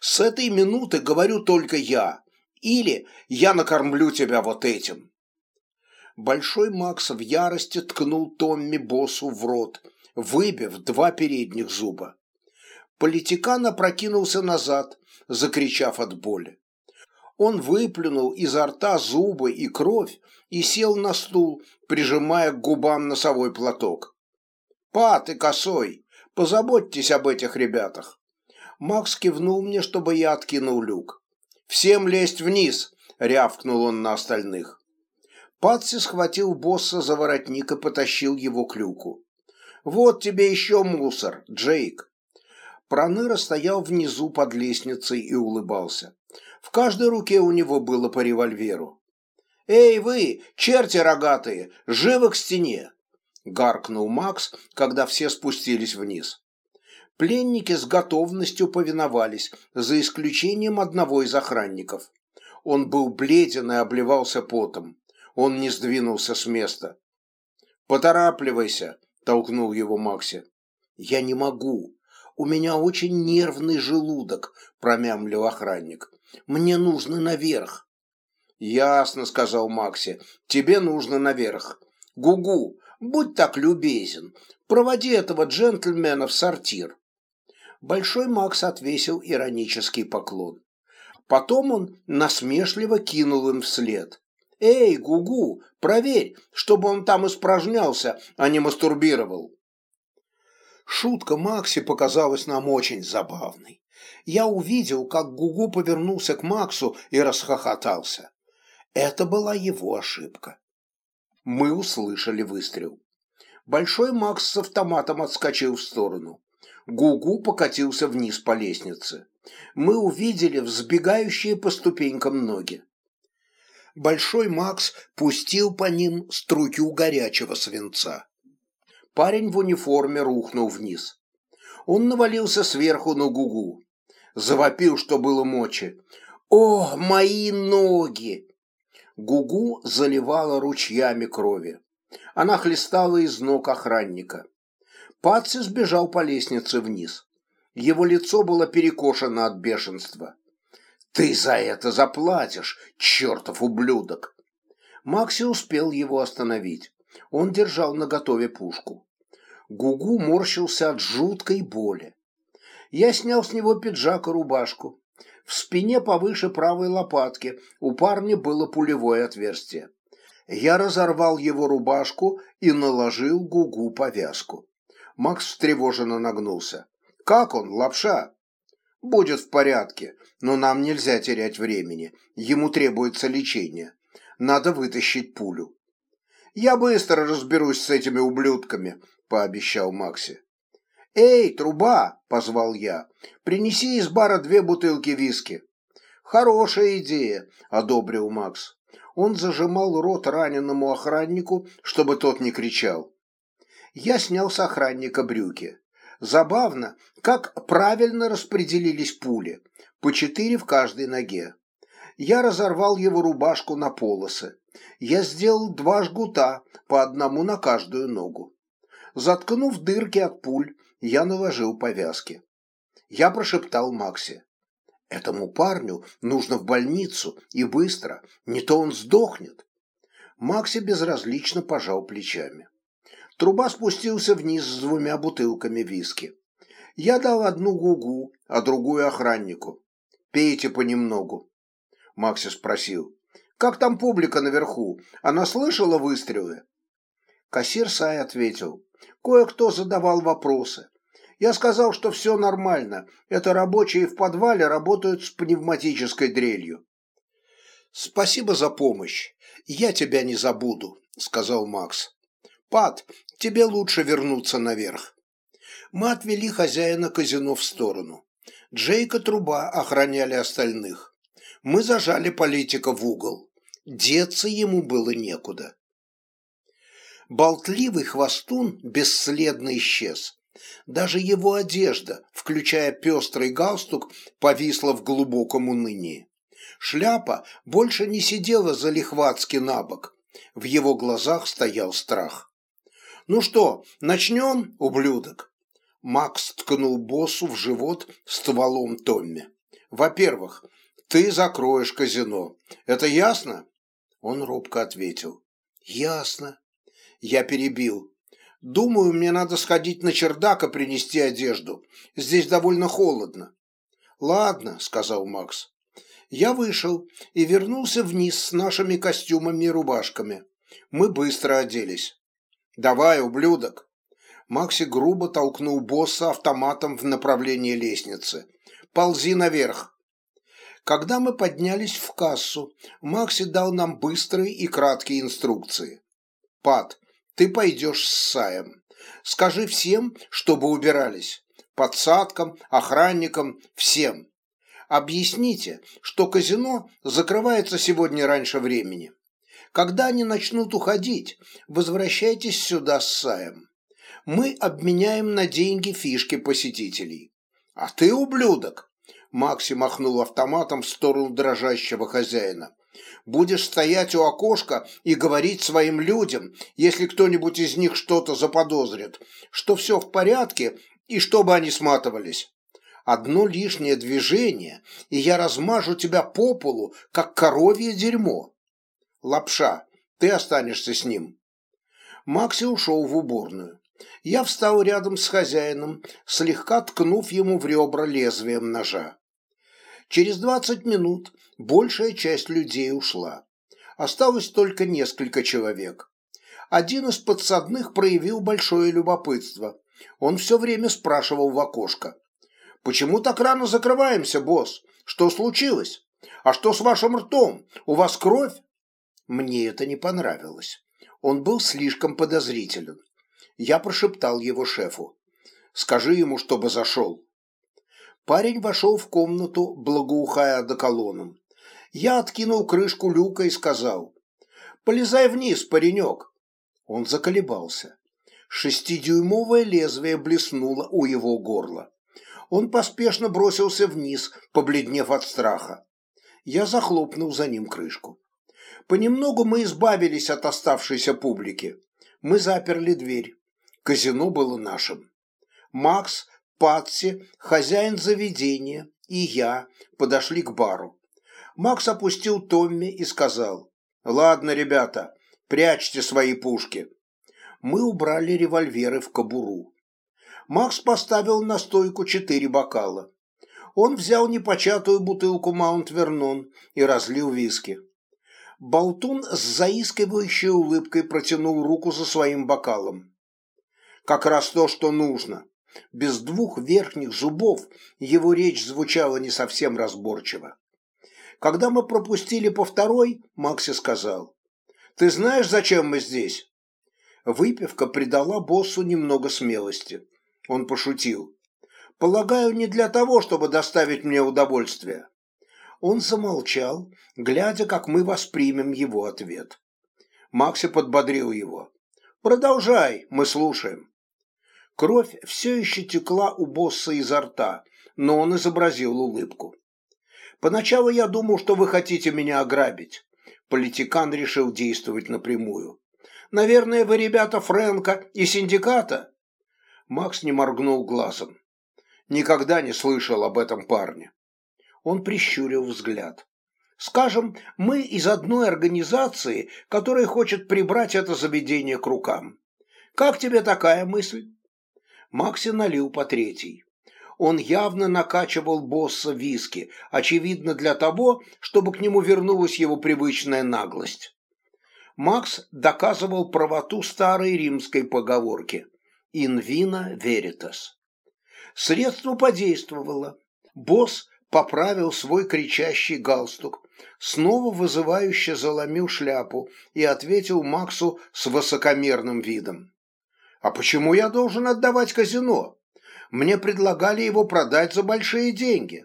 С этой минуты говорю только я, или я накормлю тебя вот этим!» Большой Макс в ярости ткнул Томми боссу в рот, выбив два передних зуба. Политикан опрокинулся назад, закричав от боли. Он выплюнул изо рта зубы и кровь и сел на стул, прижимая к губам носовой платок. «Пат и косой, позаботьтесь об этих ребятах». Макс кивнул мне, чтобы я откинул люк. «Всем лезть вниз!» — рявкнул он на остальных. Патси схватил босса за воротник и потащил его к люку. «Вот тебе еще мусор, Джейк!» Проныра стоял внизу под лестницей и улыбался. В каждой руке у него было по револьверу. «Эй вы, черти рогатые, живо к стене!» Гаркнул Макс, когда все спустились вниз. Пленники с готовностью повиновались, за исключением одного из охранников. Он был бледен и обливался потом. Он не сдвинулся с места. «Поторапливайся!» – толкнул его Макси. «Я не могу. У меня очень нервный желудок», – промямлил охранник. Мне нужно наверх. Ясно, сказал Макси. Тебе нужно наверх. Гугу, будь так любезен, проводи этого джентльмена в сортир. Большой Макс отвесил иронический поклон. Потом он насмешливо кинул им вслед. «Эй, Гугу, проверь, чтобы он там испражнялся, а не мастурбировал». Шутка Макси показалась нам очень забавной я увидел, как Гугу повернулся к Максу и расхохотался. Это была его ошибка. Мы услышали выстрел. Большой Макс с автоматом отскочил в сторону. Гугу покатился вниз по лестнице. Мы увидели взбегающие по ступенькам ноги. Большой Макс пустил по ним струю горячего свинца. Парень в униформе рухнул вниз. Он навалился сверху на Гугу завопил, что было мочи. «О, мои ноги!» Гугу заливала ручьями крови. Она хлестала из ног охранника. Патси сбежал по лестнице вниз. Его лицо было перекошено от бешенства. «Ты за это заплатишь, чертов ублюдок!» Макси успел его остановить. Он держал наготове пушку. Гугу морщился от жуткой боли. Я снял с него пиджак и рубашку. В спине повыше правой лопатки у парня было пулевое отверстие. Я разорвал его рубашку и наложил Гугу повязку. Макс встревоженно нагнулся. «Как он, лапша?» «Будет в порядке, но нам нельзя терять времени. Ему требуется лечение. Надо вытащить пулю». «Я быстро разберусь с этими ублюдками», – пообещал Макси. «Эй, труба!» – позвал я. «Принеси из бара две бутылки виски». «Хорошая идея», – одобрил Макс. Он зажимал рот раненому охраннику, чтобы тот не кричал. Я снял с охранника брюки. Забавно, как правильно распределились пули, по четыре в каждой ноге. Я разорвал его рубашку на полосы. Я сделал два жгута, по одному на каждую ногу. Заткнув дырки от пуль, я наложил повязки. Я прошептал Максе. Этому парню нужно в больницу и быстро, не то он сдохнет. Макси безразлично пожал плечами. Труба спустился вниз с двумя бутылками виски. Я дал одну Гугу, а другую охраннику. Пейте понемногу. Макси спросил. Как там публика наверху? Она слышала выстрелы? Кассир Сай ответил. Кое-кто задавал вопросы. Я сказал, что все нормально. Это рабочие в подвале работают с пневматической дрелью. «Спасибо за помощь. Я тебя не забуду», — сказал Макс. «Пат, тебе лучше вернуться наверх». Мы отвели хозяина казино в сторону. Джейк и Труба охраняли остальных. Мы зажали политика в угол. Деться ему было некуда. Болтливый хвостун бесследно исчез. Даже его одежда, включая пестрый галстук, повисла в глубоком унынии. Шляпа больше не сидела залихватски на бок. В его глазах стоял страх. «Ну что, начнем, ублюдок?» Макс ткнул боссу в живот стволом Томми. «Во-первых, ты закроешь казино. Это ясно?» Он робко ответил. «Ясно». Я перебил. «Думаю, мне надо сходить на чердак и принести одежду. Здесь довольно холодно». «Ладно», — сказал Макс. Я вышел и вернулся вниз с нашими костюмами и рубашками. Мы быстро оделись. «Давай, ублюдок!» Макси грубо толкнул босса автоматом в направлении лестницы. «Ползи наверх!» Когда мы поднялись в кассу, Макси дал нам быстрые и краткие инструкции. «Пат, ты пойдешь с Саем. Скажи всем, чтобы убирались. Подсадкам, охранникам, всем. Объясните, что казино закрывается сегодня раньше времени. Когда они начнут уходить, возвращайтесь сюда с Саем. Мы обменяем на деньги фишки посетителей. А ты, ублюдок, Макси махнул автоматом в сторону дрожащего хозяина. Будешь стоять у окошка и говорить своим людям, если кто-нибудь из них что-то заподозрит, что все в порядке и чтобы они сматывались. Одно лишнее движение, и я размажу тебя по полу, как коровье дерьмо. Лапша, ты останешься с ним. Макси ушел в уборную. Я встал рядом с хозяином, слегка ткнув ему в ребра лезвием ножа. Через двадцать минут большая часть людей ушла. Осталось только несколько человек. Один из подсадных проявил большое любопытство. Он все время спрашивал в окошко. «Почему так рано закрываемся, босс? Что случилось? А что с вашим ртом? У вас кровь?» Мне это не понравилось. Он был слишком подозрителен. Я прошептал его шефу. «Скажи ему, чтобы зашел». Парень вошел в комнату, благоухая одеколоном. Я откинул крышку люка и сказал. «Полезай вниз, паренек». Он заколебался. Шестидюймовое лезвие блеснуло у его горла. Он поспешно бросился вниз, побледнев от страха. Я захлопнул за ним крышку. Понемногу мы избавились от оставшейся публики. Мы заперли дверь. Казино было нашим. Макс, Патси, хозяин заведения и я подошли к бару. Макс опустил Томми и сказал, «Ладно, ребята, прячьте свои пушки». Мы убрали револьверы в кобуру. Макс поставил на стойку четыре бокала. Он взял непочатую бутылку Маунт Вернон и разлил виски. Болтун с заискивающей улыбкой протянул руку за своим бокалом. Как раз то, что нужно. Без двух верхних зубов его речь звучала не совсем разборчиво. Когда мы пропустили по второй, Макси сказал, «Ты знаешь, зачем мы здесь?» Выпивка придала боссу немного смелости. Он пошутил. «Полагаю, не для того, чтобы доставить мне удовольствие он замолчал, глядя, как мы воспримем его ответ. Макси подбодрил его. «Продолжай, мы слушаем». Кровь все еще текла у босса изо рта, но он изобразил улыбку. «Поначалу я думал, что вы хотите меня ограбить». Политикан решил действовать напрямую. «Наверное, вы ребята Фрэнка и синдиката?» Макс не моргнул глазом. Никогда не слышал об этом парне. Он прищурил взгляд. Скажем, мы из одной организации, которая хочет прибрать это заведение к рукам. Как тебе такая мысль? Макси налил по третий. Он явно накачивал босса виски, очевидно для того, чтобы к нему вернулась его привычная наглость. Макс доказывал правоту старой римской поговорки «in vino veritas». Средство подействовало. Босс поправил свой кричащий галстук, снова вызывающе заломил шляпу и ответил Максу с высокомерным видом. «А почему я должен отдавать казино? Мне предлагали его продать за большие деньги.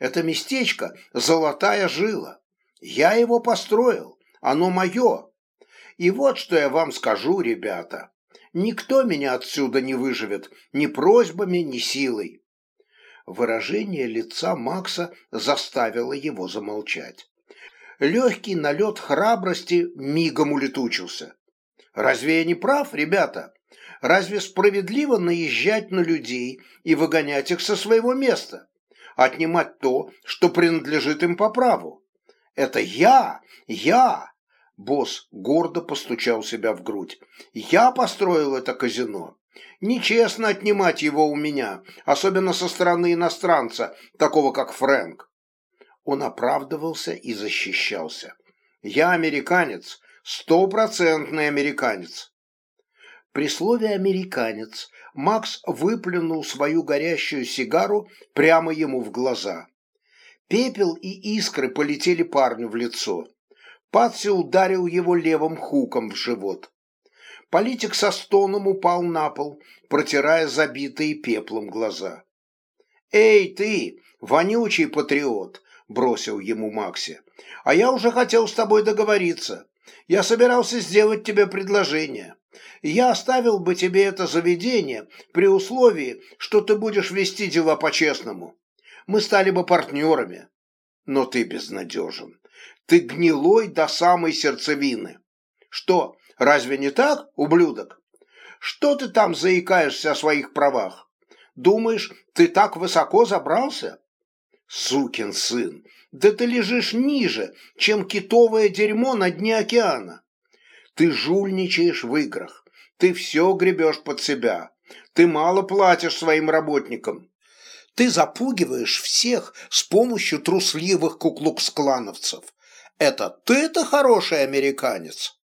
Это местечко – золотая жила. Я его построил, оно мое. И вот что я вам скажу, ребята. Никто меня отсюда не выживет ни просьбами, ни силой. Выражение лица Макса заставило его замолчать. Легкий налет храбрости мигом улетучился. Разве я не прав, ребята? Разве справедливо наезжать на людей и выгонять их со своего места? Отнимать то, что принадлежит им по праву? Это я, я, Босс гордо постучал себя в грудь. «Я построил это казино. Нечестно отнимать его у меня, особенно со стороны иностранца, такого как Фрэнк». Он оправдывался и защищался. «Я американец, стопроцентный американец». При слове «американец» Макс выплюнул свою горящую сигару прямо ему в глаза. Пепел и искры полетели парню в лицо. Патси ударил его левым хуком в живот. Политик со стоном упал на пол, протирая забитые пеплом глаза. «Эй, ты, вонючий патриот!» – бросил ему Макси. «А я уже хотел с тобой договориться. Я собирался сделать тебе предложение. Я оставил бы тебе это заведение при условии, что ты будешь вести дела по-честному. Мы стали бы партнерами. Но ты безнадежен. Ты гнилой до самой сердцевины. Что, разве не так, ублюдок? Что ты там заикаешься о своих правах? Думаешь, ты так высоко забрался? Сукин сын, да ты лежишь ниже, чем китовое дерьмо на дне океана. Ты жульничаешь в играх, ты все гребешь под себя, ты мало платишь своим работникам. Ты запугиваешь всех с помощью трусливых куклукс-клановцев, это ты-то хороший американец.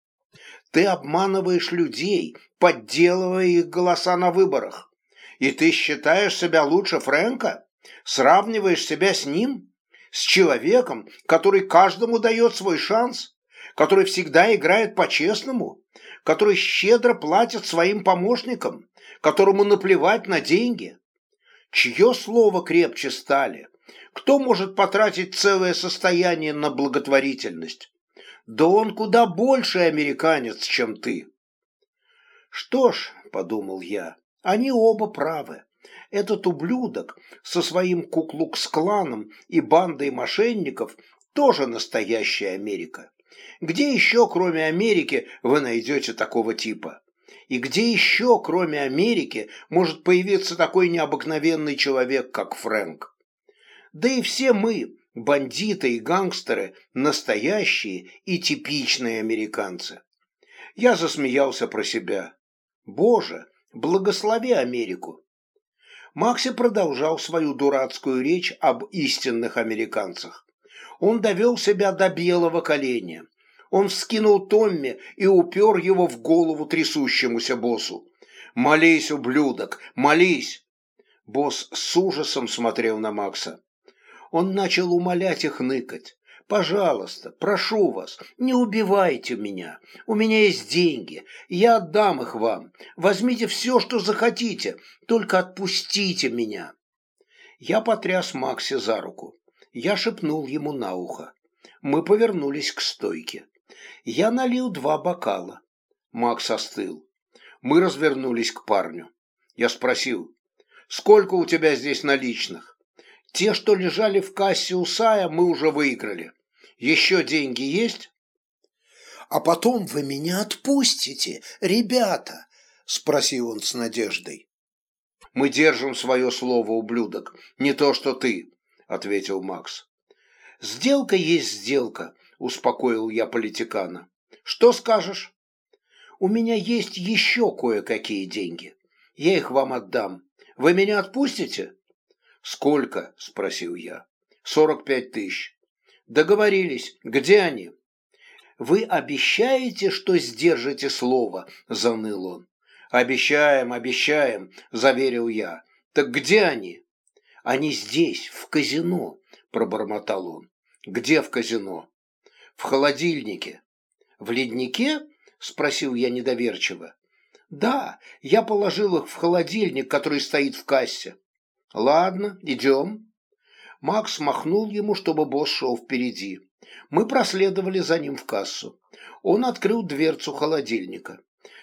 Ты обманываешь людей, подделывая их голоса на выборах. И ты считаешь себя лучше Фрэнка? Сравниваешь себя с ним? С человеком, который каждому дает свой шанс? Который всегда играет по-честному? Который щедро платит своим помощникам? Которому наплевать на деньги? Чье слово крепче стали? Кто может потратить целое состояние на благотворительность? Да он куда больше американец, чем ты. Что ж, подумал я, они оба правы. Этот ублюдок со своим куклукс-кланом и бандой мошенников тоже настоящая Америка. Где еще, кроме Америки, вы найдете такого типа? И где еще, кроме Америки, может появиться такой необыкновенный человек, как Фрэнк? Да и все мы, бандиты и гангстеры, настоящие и типичные американцы. Я засмеялся про себя. Боже, благослови Америку. Макси продолжал свою дурацкую речь об истинных американцах. Он довел себя до белого коленя. Он вскинул Томми и упер его в голову трясущемуся боссу. «Молись, ублюдок, молись!» Босс с ужасом смотрел на Макса. Он начал умолять их ныкать. «Пожалуйста, прошу вас, не убивайте меня. У меня есть деньги, я отдам их вам. Возьмите все, что захотите, только отпустите меня». Я потряс Макси за руку. Я шепнул ему на ухо. Мы повернулись к стойке. Я налил два бокала. Макс остыл. Мы развернулись к парню. Я спросил, «Сколько у тебя здесь наличных?» Те, что лежали в кассе у Сая, мы уже выиграли. Еще деньги есть? А потом вы меня отпустите, ребята, спросил он с надеждой. Мы держим свое слово, ублюдок, не то что ты, ответил Макс. Сделка есть сделка, успокоил я политикана. Что скажешь? У меня есть еще кое-какие деньги. Я их вам отдам. Вы меня отпустите? «Сколько?» – спросил я. «Сорок пять тысяч». «Договорились. Где они?» «Вы обещаете, что сдержите слово?» – заныл он. «Обещаем, обещаем», – заверил я. «Так где они?» «Они здесь, в казино», – пробормотал он. «Где в казино?» «В холодильнике». «В леднике?» – спросил я недоверчиво. «Да, я положил их в холодильник, который стоит в кассе». «Ладно, идем». Макс махнул ему, чтобы босс шел впереди. Мы проследовали за ним в кассу. Он открыл дверцу холодильника.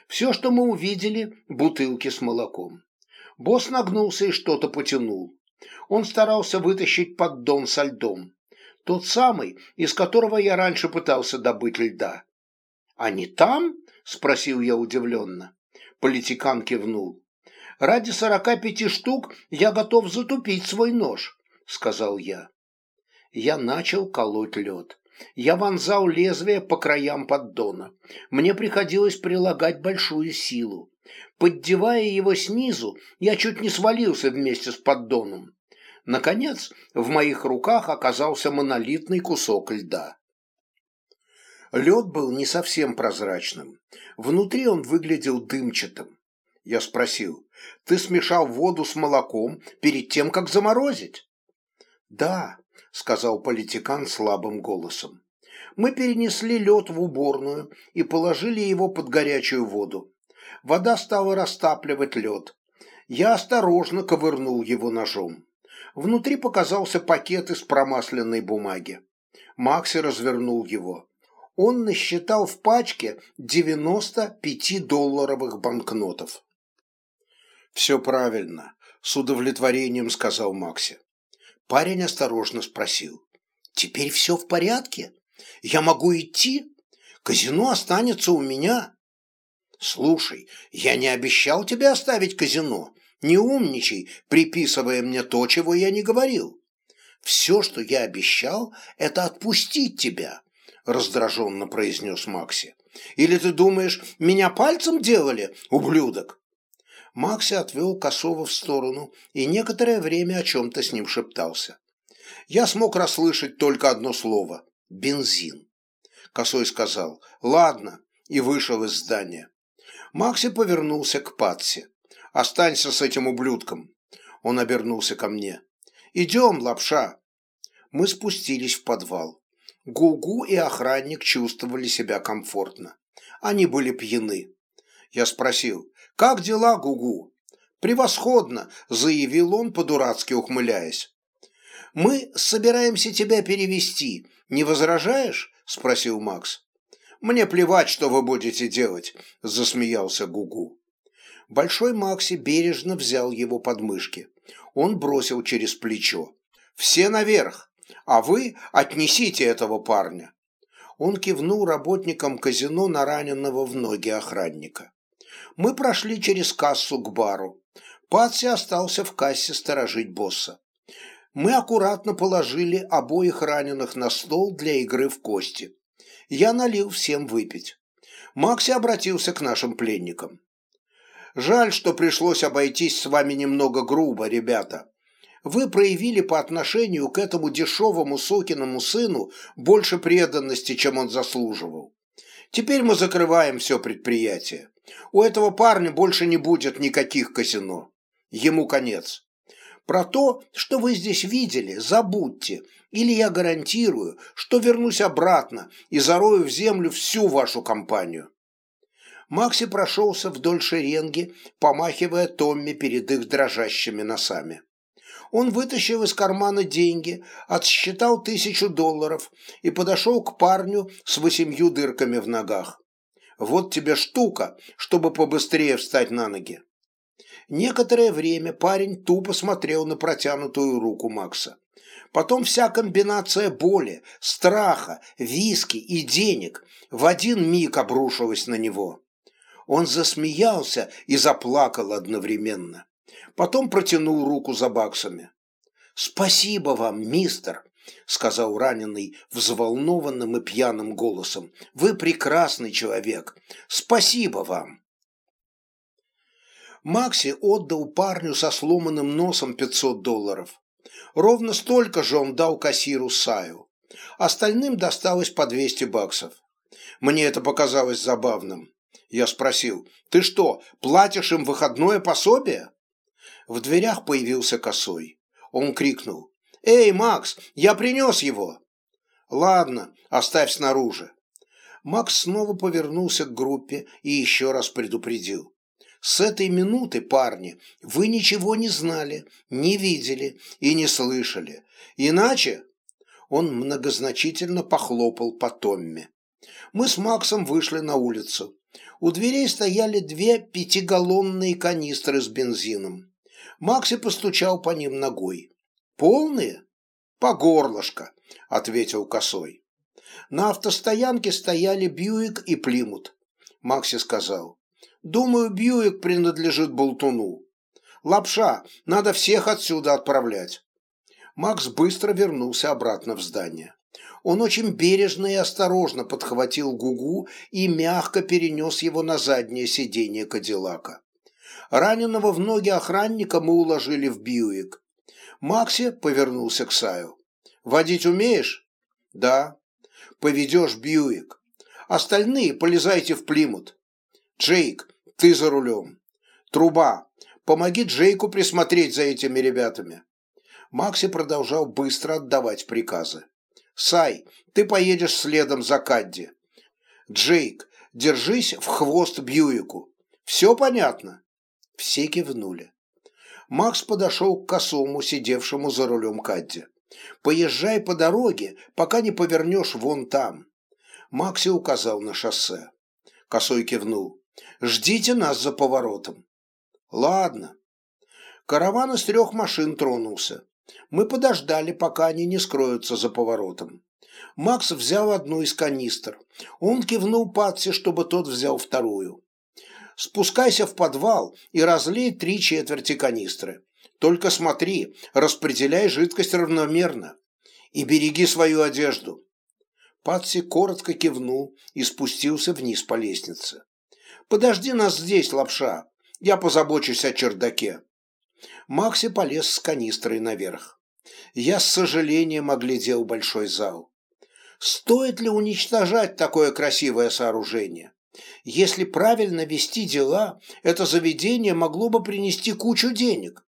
Все, что мы увидели – бутылки с молоком. Босс нагнулся и что-то потянул. Он старался вытащить поддон со льдом. Тот самый, из которого я раньше пытался добыть льда. «Они там?» – спросил я удивленно. Политикан кивнул. «Ради сорока пяти штук я готов затупить свой нож», – сказал я. Я начал колоть лед. Я вонзал лезвие по краям поддона. Мне приходилось прилагать большую силу. Поддевая его снизу, я чуть не свалился вместе с поддоном. Наконец, в моих руках оказался монолитный кусок льда. Лед был не совсем прозрачным. Внутри он выглядел дымчатым. Я спросил, ты смешал воду с молоком перед тем, как заморозить? Да, сказал политикан слабым голосом. Мы перенесли лед в уборную и положили его под горячую воду. Вода стала растапливать лед. Я осторожно ковырнул его ножом. Внутри показался пакет из промасленной бумаги. Макси развернул его. Он насчитал в пачке 95-долларовых банкнотов. «Все правильно», – с удовлетворением сказал Макси. Парень осторожно спросил. «Теперь все в порядке? Я могу идти? Казино останется у меня». «Слушай, я не обещал тебе оставить казино. Не умничай, приписывая мне то, чего я не говорил. Все, что я обещал, это отпустить тебя», раздраженно произнес Макси. «Или ты думаешь, меня пальцем делали, ублюдок?» Макси отвел Косова в сторону и некоторое время о чем-то с ним шептался. Я смог расслышать только одно слово – бензин. Косой сказал «Ладно» и вышел из здания. Макси повернулся к Патси. «Останься с этим ублюдком». Он обернулся ко мне. «Идем, лапша». Мы спустились в подвал. Гугу -гу и охранник чувствовали себя комфортно. Они были пьяны. Я спросил, «Как дела, Гугу?» «Превосходно», – заявил он, по-дурацки ухмыляясь. «Мы собираемся тебя перевести. Не возражаешь?» – спросил Макс. «Мне плевать, что вы будете делать», – засмеялся Гугу. Большой Макси бережно взял его под мышки. Он бросил через плечо. «Все наверх, а вы отнесите этого парня». Он кивнул работникам казино на раненого в ноги охранника. Мы прошли через кассу к бару. Патси остался в кассе сторожить босса. Мы аккуратно положили обоих раненых на стол для игры в кости. Я налил всем выпить. Макси обратился к нашим пленникам. «Жаль, что пришлось обойтись с вами немного грубо, ребята. Вы проявили по отношению к этому дешевому сокиному сыну больше преданности, чем он заслуживал. Теперь мы закрываем все предприятие. У этого парня больше не будет никаких казино. Ему конец. Про то, что вы здесь видели, забудьте, или я гарантирую, что вернусь обратно и зарою в землю всю вашу компанию. Макси прошелся вдоль шеренги, помахивая Томми перед их дрожащими носами. Он вытащил из кармана деньги, отсчитал тысячу долларов и подошел к парню с восемью дырками в ногах. Вот тебе штука, чтобы побыстрее встать на ноги. Некоторое время парень тупо смотрел на протянутую руку Макса. Потом вся комбинация боли, страха, виски и денег в один миг обрушилась на него. Он засмеялся и заплакал одновременно. Потом протянул руку за баксами. «Спасибо вам, мистер!» — сказал раненый взволнованным и пьяным голосом. «Вы прекрасный человек. Спасибо вам!» Макси отдал парню со сломанным носом 500 долларов. Ровно столько же он дал кассиру Саю. Остальным досталось по 200 баксов. Мне это показалось забавным. Я спросил, «Ты что, платишь им выходное пособие?» В дверях появился косой. Он крикнул, «Эй, Макс, я принес его!» «Ладно, оставь снаружи». Макс снова повернулся к группе и еще раз предупредил. С этой минуты, парни, вы ничего не знали, не видели и не слышали. Иначе...» Он многозначительно похлопал по Томме. Мы с Максом вышли на улицу. У дверей стояли две пятигаллонные канистры с бензином. Макси постучал по ним ногой. «Полные?» «По горлышко», — ответил Косой. На автостоянке стояли Бьюик и Плимут. Макси сказал. «Думаю, Бьюик принадлежит Болтуну. Лапша, надо всех отсюда отправлять». Макс быстро вернулся обратно в здание. Он очень бережно и осторожно подхватил Гугу и мягко перенес его на заднее сиденье Кадиллака. Раненого в ноги охранника мы уложили в Бьюик. Макси повернулся к Саю. «Водить умеешь?» «Да». «Поведешь Бьюик. Остальные полезайте в Плимут. Джейк, ты за рулем. Труба, помоги Джейку присмотреть за этими ребятами». Макси продолжал быстро отдавать приказы. «Сай, ты поедешь следом за Кадди. Джейк, держись в хвост Бьюику. Все понятно?» Все кивнули. Макс подошел к косому, сидевшему за рулем Кадди. «Поезжай по дороге, пока не повернешь вон там». Макси указал на шоссе. Косой кивнул. «Ждите нас за поворотом». «Ладно». Караван из трех машин тронулся. Мы подождали, пока они не скроются за поворотом. Макс взял одну из канистр. Он кивнул Патси, чтобы тот взял вторую. «Спускайся в подвал и разлей три четверти канистры. Только смотри, распределяй жидкость равномерно. И береги свою одежду». Патси коротко кивнул и спустился вниз по лестнице. «Подожди нас здесь, лапша. Я позабочусь о чердаке». Макси полез с канистрой наверх. Я с сожалением оглядел большой зал. Стоит ли уничтожать такое красивое сооружение? Если правильно вести дела, это заведение могло бы принести кучу денег.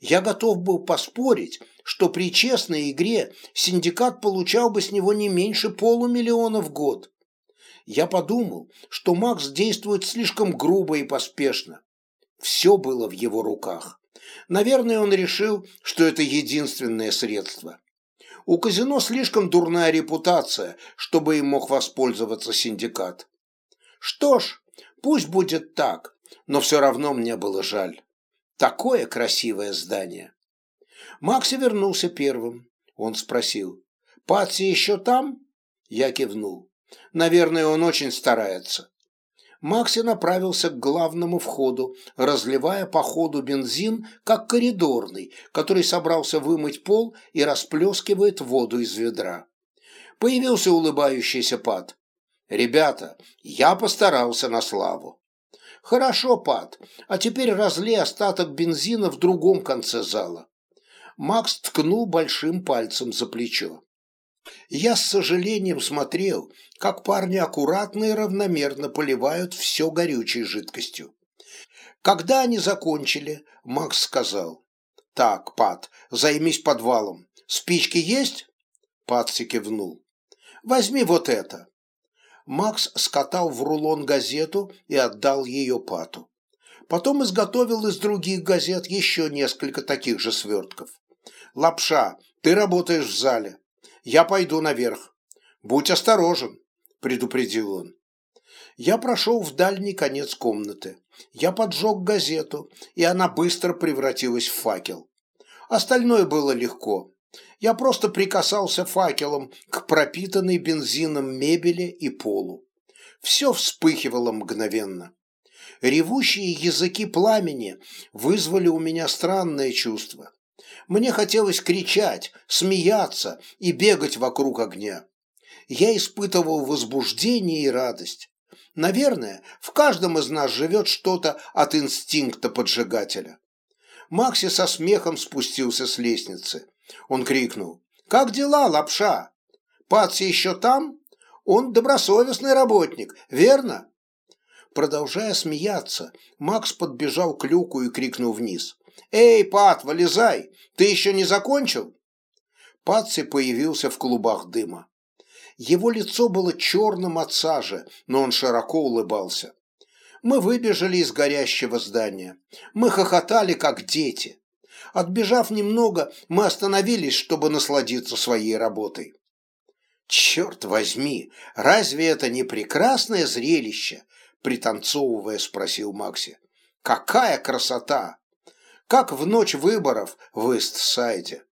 Я готов был поспорить, что при честной игре синдикат получал бы с него не меньше полумиллиона в год. Я подумал, что Макс действует слишком грубо и поспешно. Все было в его руках. Наверное, он решил, что это единственное средство. У казино слишком дурная репутация, чтобы им мог воспользоваться синдикат. Что ж, пусть будет так, но все равно мне было жаль. Такое красивое здание. Макси вернулся первым. Он спросил, «Патси еще там?» Я кивнул. «Наверное, он очень старается. Макси направился к главному входу, разливая по ходу бензин, как коридорный, который собрался вымыть пол и расплескивает воду из ведра. Появился улыбающийся Пат. «Ребята, я постарался на славу». «Хорошо, Пат, а теперь разлей остаток бензина в другом конце зала». Макс ткнул большим пальцем за плечо. Я с сожалением смотрел, как парни аккуратно и равномерно поливают все горючей жидкостью. Когда они закончили, Макс сказал, «Так, Пат, займись подвалом. Спички есть?» Патси кивнул. «Возьми вот это». Макс скатал в рулон газету и отдал ее Пату. Потом изготовил из других газет еще несколько таких же свертков. «Лапша, ты работаешь в зале. Я пойду наверх. Будь осторожен, предупредил он. Я прошел в дальний конец комнаты. Я поджег газету, и она быстро превратилась в факел. Остальное было легко. Я просто прикасался факелом к пропитанной бензином мебели и полу. Все вспыхивало мгновенно. Ревущие языки пламени вызвали у меня странное чувство. Мне хотелось кричать, смеяться и бегать вокруг огня. Я испытывал возбуждение и радость. Наверное, в каждом из нас живет что-то от инстинкта поджигателя. Макси со смехом спустился с лестницы. Он крикнул. «Как дела, лапша? Патси еще там? Он добросовестный работник, верно?» Продолжая смеяться, Макс подбежал к люку и крикнул вниз. «Эй, Пат, вылезай! Ты еще не закончил?» Патси появился в клубах дыма. Его лицо было черным от сажи, но он широко улыбался. Мы выбежали из горящего здания. Мы хохотали, как дети. Отбежав немного, мы остановились, чтобы насладиться своей работой. «Черт возьми, разве это не прекрасное зрелище?» пританцовывая, спросил Макси. «Какая красота! Как в ночь выборов в Ист-Сайде!»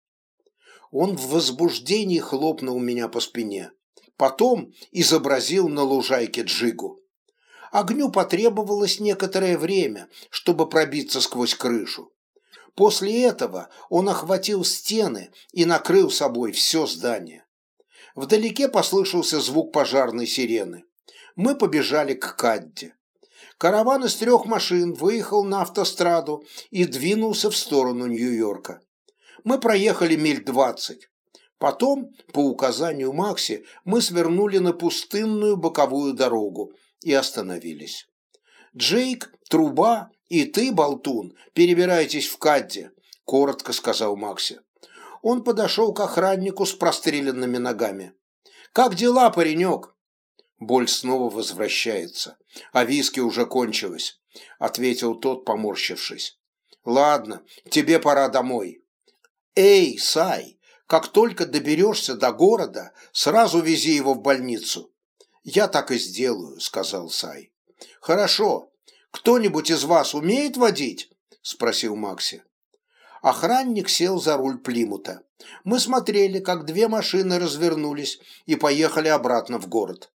Он в возбуждении хлопнул меня по спине. Потом изобразил на лужайке джигу. Огню потребовалось некоторое время, чтобы пробиться сквозь крышу. После этого он охватил стены и накрыл собой все здание. Вдалеке послышался звук пожарной сирены. Мы побежали к Кадде. Караван из трех машин выехал на автостраду и двинулся в сторону Нью-Йорка. Мы проехали миль двадцать. Потом, по указанию Макси, мы свернули на пустынную боковую дорогу и остановились. «Джейк, Труба и ты, Болтун, перебирайтесь в Кадде», – коротко сказал Макси. Он подошел к охраннику с простреленными ногами. «Как дела, паренек?» Боль снова возвращается, а виски уже кончилось, – ответил тот, поморщившись. «Ладно, тебе пора домой». «Эй, Сай, как только доберешься до города, сразу вези его в больницу». «Я так и сделаю», – сказал Сай. «Хорошо. Кто-нибудь из вас умеет водить?» – спросил Макси. Охранник сел за руль Плимута. Мы смотрели, как две машины развернулись и поехали обратно в город.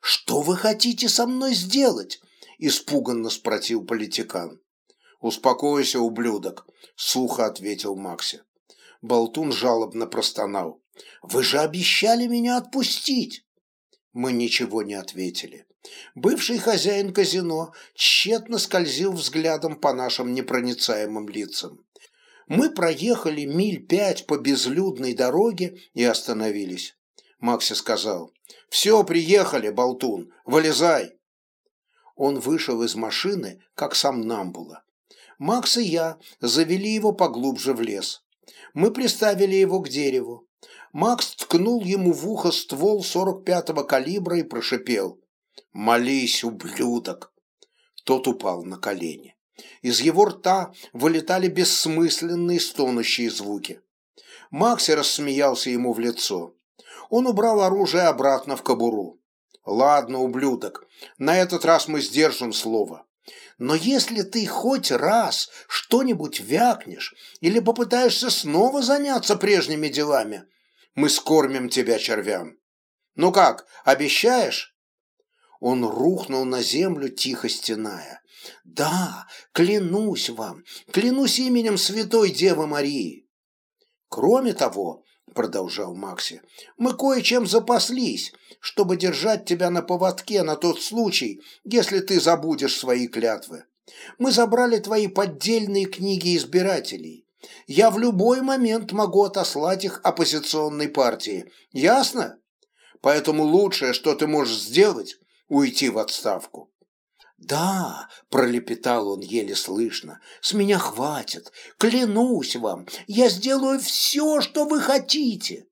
«Что вы хотите со мной сделать?» – испуганно спросил политикан. «Успокойся, ублюдок», – сухо ответил Макси. Болтун жалобно простонал. «Вы же обещали меня отпустить!» Мы ничего не ответили. Бывший хозяин казино тщетно скользил взглядом по нашим непроницаемым лицам. Мы проехали миль пять по безлюдной дороге и остановились. Макси сказал, «Все, приехали, болтун, вылезай!» Он вышел из машины, как сам Намбула. Макс и я завели его поглубже в лес. Мы приставили его к дереву. Макс ткнул ему в ухо ствол 45-го калибра и прошипел. «Молись, ублюдок!» Тот упал на колени. Из его рта вылетали бессмысленные стонущие звуки. Макси рассмеялся ему в лицо. Он убрал оружие обратно в кобуру. «Ладно, ублюдок, на этот раз мы сдержим слово. Но если ты хоть раз что-нибудь вякнешь или попытаешься снова заняться прежними делами, мы скормим тебя червям. Ну как, обещаешь?» Он рухнул на землю, тихо стеная. «Да, клянусь вам, клянусь именем Святой Девы Марии!» «Кроме того, — продолжал Макси, — мы кое-чем запаслись, чтобы держать тебя на поводке на тот случай, если ты забудешь свои клятвы. Мы забрали твои поддельные книги избирателей. Я в любой момент могу отослать их оппозиционной партии. Ясно? Поэтому лучшее, что ты можешь сделать, уйти в отставку. «Да», — пролепетал он еле слышно, — «с меня хватит. Клянусь вам, я сделаю все, что вы хотите».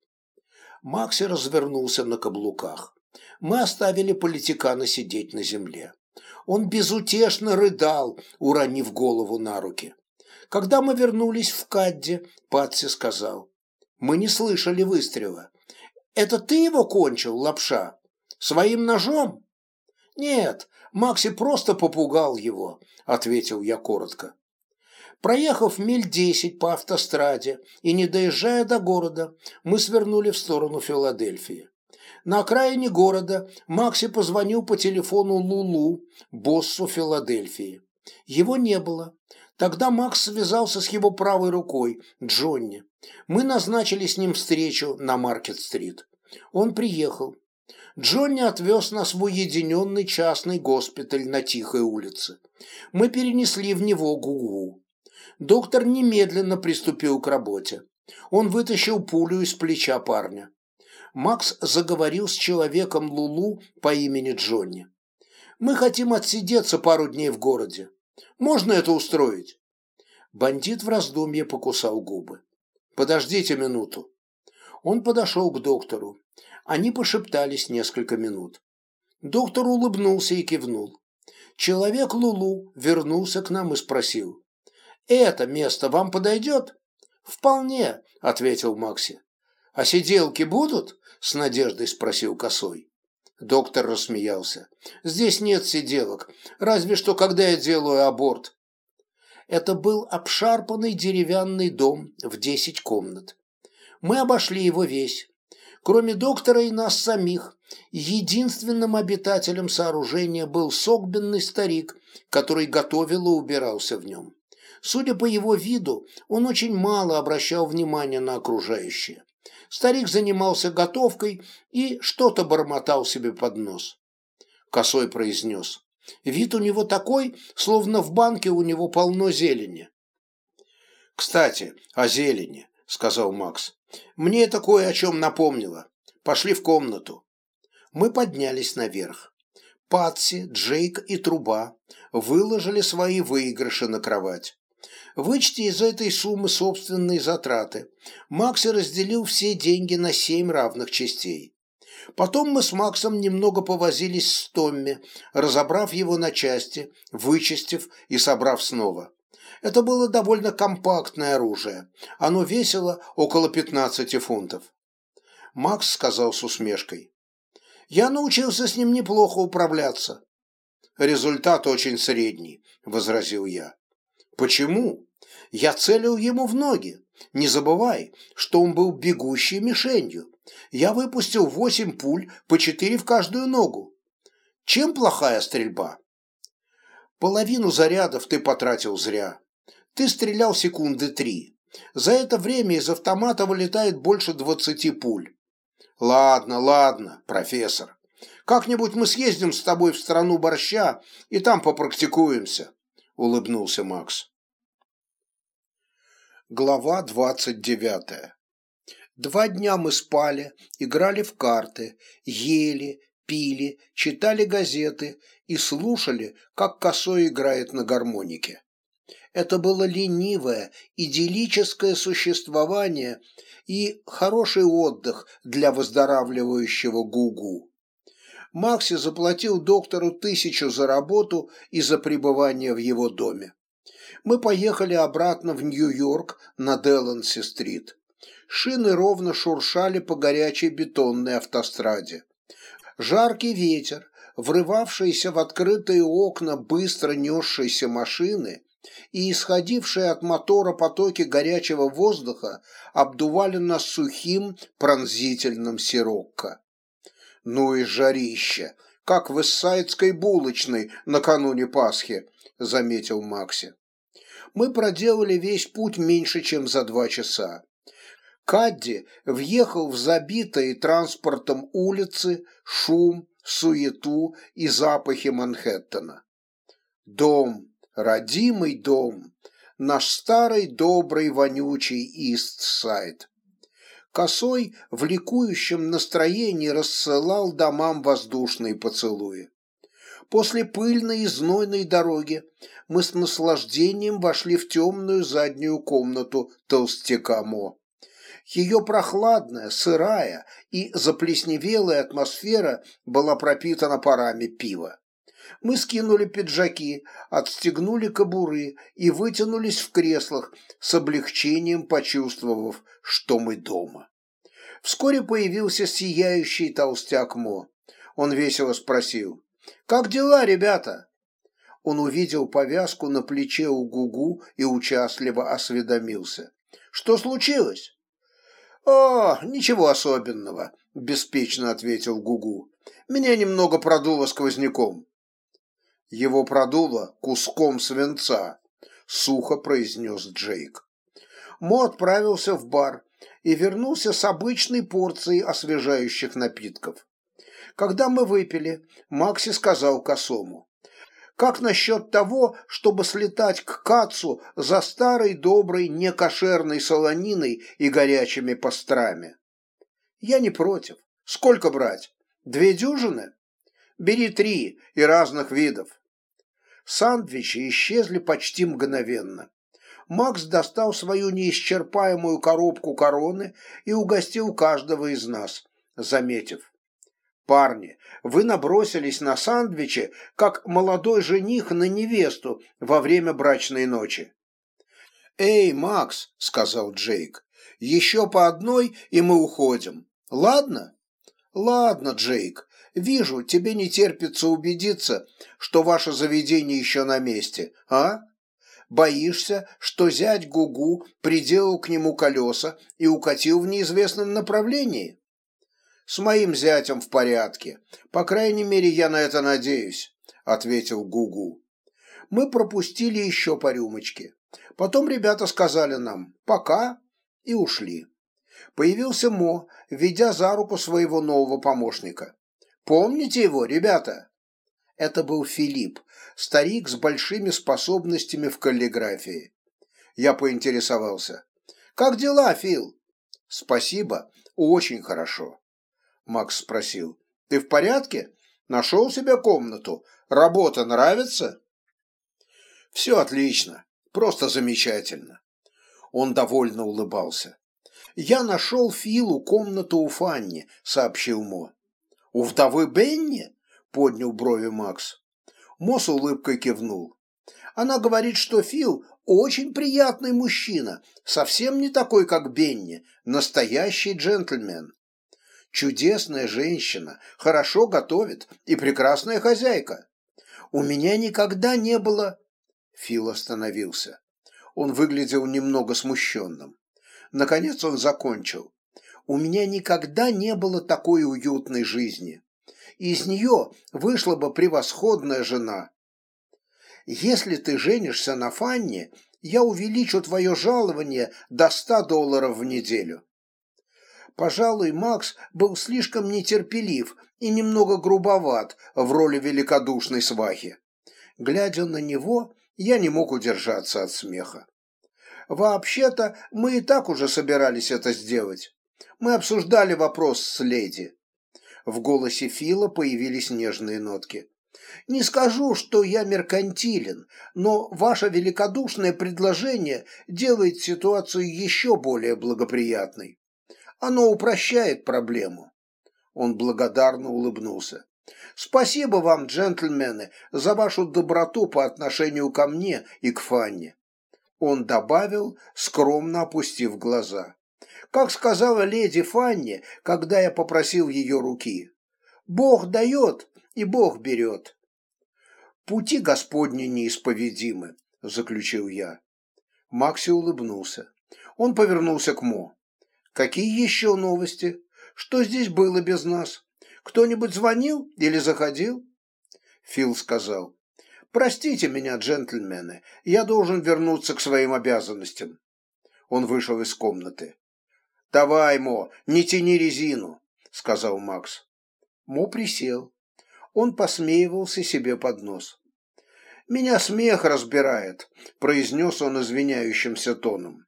Макси развернулся на каблуках. Мы оставили политикана сидеть на земле. Он безутешно рыдал, уронив голову на руки. Когда мы вернулись в Кадде, Патси сказал, «Мы не слышали выстрела. Это ты его кончил, лапша? Своим ножом?» «Нет, Макси просто попугал его», – ответил я коротко. Проехав миль десять по автостраде и не доезжая до города, мы свернули в сторону Филадельфии. На окраине города Макси позвонил по телефону Лулу, боссу Филадельфии. Его не было. Тогда Макс связался с его правой рукой, Джонни. Мы назначили с ним встречу на Маркет-стрит. Он приехал. Джонни отвез нас в уединенный частный госпиталь на Тихой улице. Мы перенесли в него Гугу. Доктор немедленно приступил к работе. Он вытащил пулю из плеча парня. Макс заговорил с человеком Лулу по имени Джонни. «Мы хотим отсидеться пару дней в городе. Можно это устроить?» Бандит в раздумье покусал губы. «Подождите минуту». Он подошел к доктору. Они пошептались несколько минут. Доктор улыбнулся и кивнул. Человек Лулу вернулся к нам и спросил. «Это место вам подойдет?» «Вполне», — ответил Макси. «А сиделки будут?» — с надеждой спросил Косой. Доктор рассмеялся. «Здесь нет сиделок, разве что когда я делаю аборт». Это был обшарпанный деревянный дом в десять комнат. Мы обошли его весь. Кроме доктора и нас самих, единственным обитателем сооружения был согбенный старик, который готовил и убирался в нем. Судя по его виду, он очень мало обращал внимания на окружающее. Старик занимался готовкой и что-то бормотал себе под нос. Косой произнес. Вид у него такой, словно в банке у него полно зелени. «Кстати, о зелени», — сказал Макс. «Мне это кое о чем напомнило. Пошли в комнату». Мы поднялись наверх. Патси, Джейк и Труба выложили свои выигрыши на кровать. Вычти из этой суммы собственные затраты. Макс разделил все деньги на семь равных частей. Потом мы с Максом немного повозились с Томми, разобрав его на части, вычистив и собрав снова. Это было довольно компактное оружие. Оно весило около 15 фунтов. Макс сказал с усмешкой. «Я научился с ним неплохо управляться». «Результат очень средний», — возразил я. «Почему?» Я целил ему в ноги. Не забывай, что он был бегущей мишенью. Я выпустил восемь пуль, по четыре в каждую ногу. Чем плохая стрельба? Половину зарядов ты потратил зря. Ты стрелял секунды три. За это время из автомата вылетает больше двадцати пуль. Ладно, ладно, профессор. Как-нибудь мы съездим с тобой в страну борща и там попрактикуемся, улыбнулся Макс. Глава двадцать девятая. Два дня мы спали, играли в карты, ели, пили, читали газеты и слушали, как косой играет на гармонике. Это было ленивое, идиллическое существование и хороший отдых для выздоравливающего Гугу. Макси заплатил доктору тысячу за работу и за пребывание в его доме мы поехали обратно в Нью-Йорк на Деланси-стрит. Шины ровно шуршали по горячей бетонной автостраде. Жаркий ветер, врывавшийся в открытые окна быстро несшейся машины и исходившие от мотора потоки горячего воздуха обдували нас сухим пронзительным сирокко. Ну и жарище, как в Иссайдской булочной накануне Пасхи, заметил Макси мы проделали весь путь меньше, чем за два часа. Кадди въехал в забитые транспортом улицы, шум, суету и запахи Манхэттена. Дом, родимый дом, наш старый добрый вонючий Ист-Сайд. Косой в ликующем настроении рассылал домам воздушные поцелуи. После пыльной и знойной дороги мы с наслаждением вошли в темную заднюю комнату толстяка Мо. Ее прохладная, сырая и заплесневелая атмосфера была пропитана парами пива. Мы скинули пиджаки, отстегнули кобуры и вытянулись в креслах, с облегчением почувствовав, что мы дома. Вскоре появился сияющий толстяк Мо. Он весело спросил, «Как дела, ребята?» Он увидел повязку на плече у Гугу и участливо осведомился. «Что случилось?» «О, ничего особенного», – беспечно ответил Гугу. «Меня немного продуло сквозняком». «Его продуло куском свинца», – сухо произнес Джейк. Мо отправился в бар и вернулся с обычной порцией освежающих напитков. Когда мы выпили, Макси сказал косому. Как насчет того, чтобы слетать к Кацу за старой доброй некошерной солониной и горячими пострами? Я не против. Сколько брать? Две дюжины? Бери три и разных видов. Сандвичи исчезли почти мгновенно. Макс достал свою неисчерпаемую коробку короны и угостил каждого из нас, заметив. Парни, вы набросились на сандвичи, как молодой жених на невесту во время брачной ночи. «Эй, Макс», — сказал Джейк, — «еще по одной, и мы уходим. Ладно?» «Ладно, Джейк. Вижу, тебе не терпится убедиться, что ваше заведение еще на месте, а? Боишься, что зять Гугу приделал к нему колеса и укатил в неизвестном направлении?» «С моим зятем в порядке. По крайней мере, я на это надеюсь», — ответил Гугу. Мы пропустили еще по рюмочке. Потом ребята сказали нам «пока» и ушли. Появился Мо, ведя за руку своего нового помощника. «Помните его, ребята?» Это был Филипп, старик с большими способностями в каллиграфии. Я поинтересовался. «Как дела, Фил?» «Спасибо, очень хорошо». Макс спросил. «Ты в порядке? Нашел себе комнату? Работа нравится?» «Все отлично. Просто замечательно. Он довольно улыбался. «Я нашел Филу комнату у Фанни», — сообщил Мо. «У вдовы Бенни?» — поднял брови Макс. Мо с улыбкой кивнул. «Она говорит, что Фил очень приятный мужчина, совсем не такой, как Бенни, настоящий джентльмен. Чудесная женщина, хорошо готовит и прекрасная хозяйка. У меня никогда не было...» Фил остановился. Он выглядел немного смущенным. Наконец он закончил. «У меня никогда не было такой уютной жизни. Из нее вышла бы превосходная жена. Если ты женишься на Фанне, я увеличу твое жалование до ста долларов в неделю». Пожалуй, Макс был слишком нетерпелив и немного грубоват в роли великодушной свахи. Глядя на него, я не мог удержаться от смеха. Вообще-то, мы и так уже собирались это сделать. Мы обсуждали вопрос с леди. В голосе Фила появились нежные нотки. Не скажу, что я меркантилен, но ваше великодушное предложение делает ситуацию еще более благоприятной. Оно упрощает проблему. Он благодарно улыбнулся. Спасибо вам, джентльмены, за вашу доброту по отношению ко мне и к Фанне. Он добавил, скромно опустив глаза. Как сказала леди Фанни, когда я попросил ее руки. Бог дает, и Бог берет. Пути Господни неисповедимы, заключил я. Макси улыбнулся. Он повернулся к Мо. Какие еще новости? Что здесь было без нас? Кто-нибудь звонил или заходил?» Фил сказал. «Простите меня, джентльмены, я должен вернуться к своим обязанностям». Он вышел из комнаты. «Давай, Мо, не тяни резину», — сказал Макс. Мо присел. Он посмеивался себе под нос. «Меня смех разбирает», — произнес он извиняющимся тоном.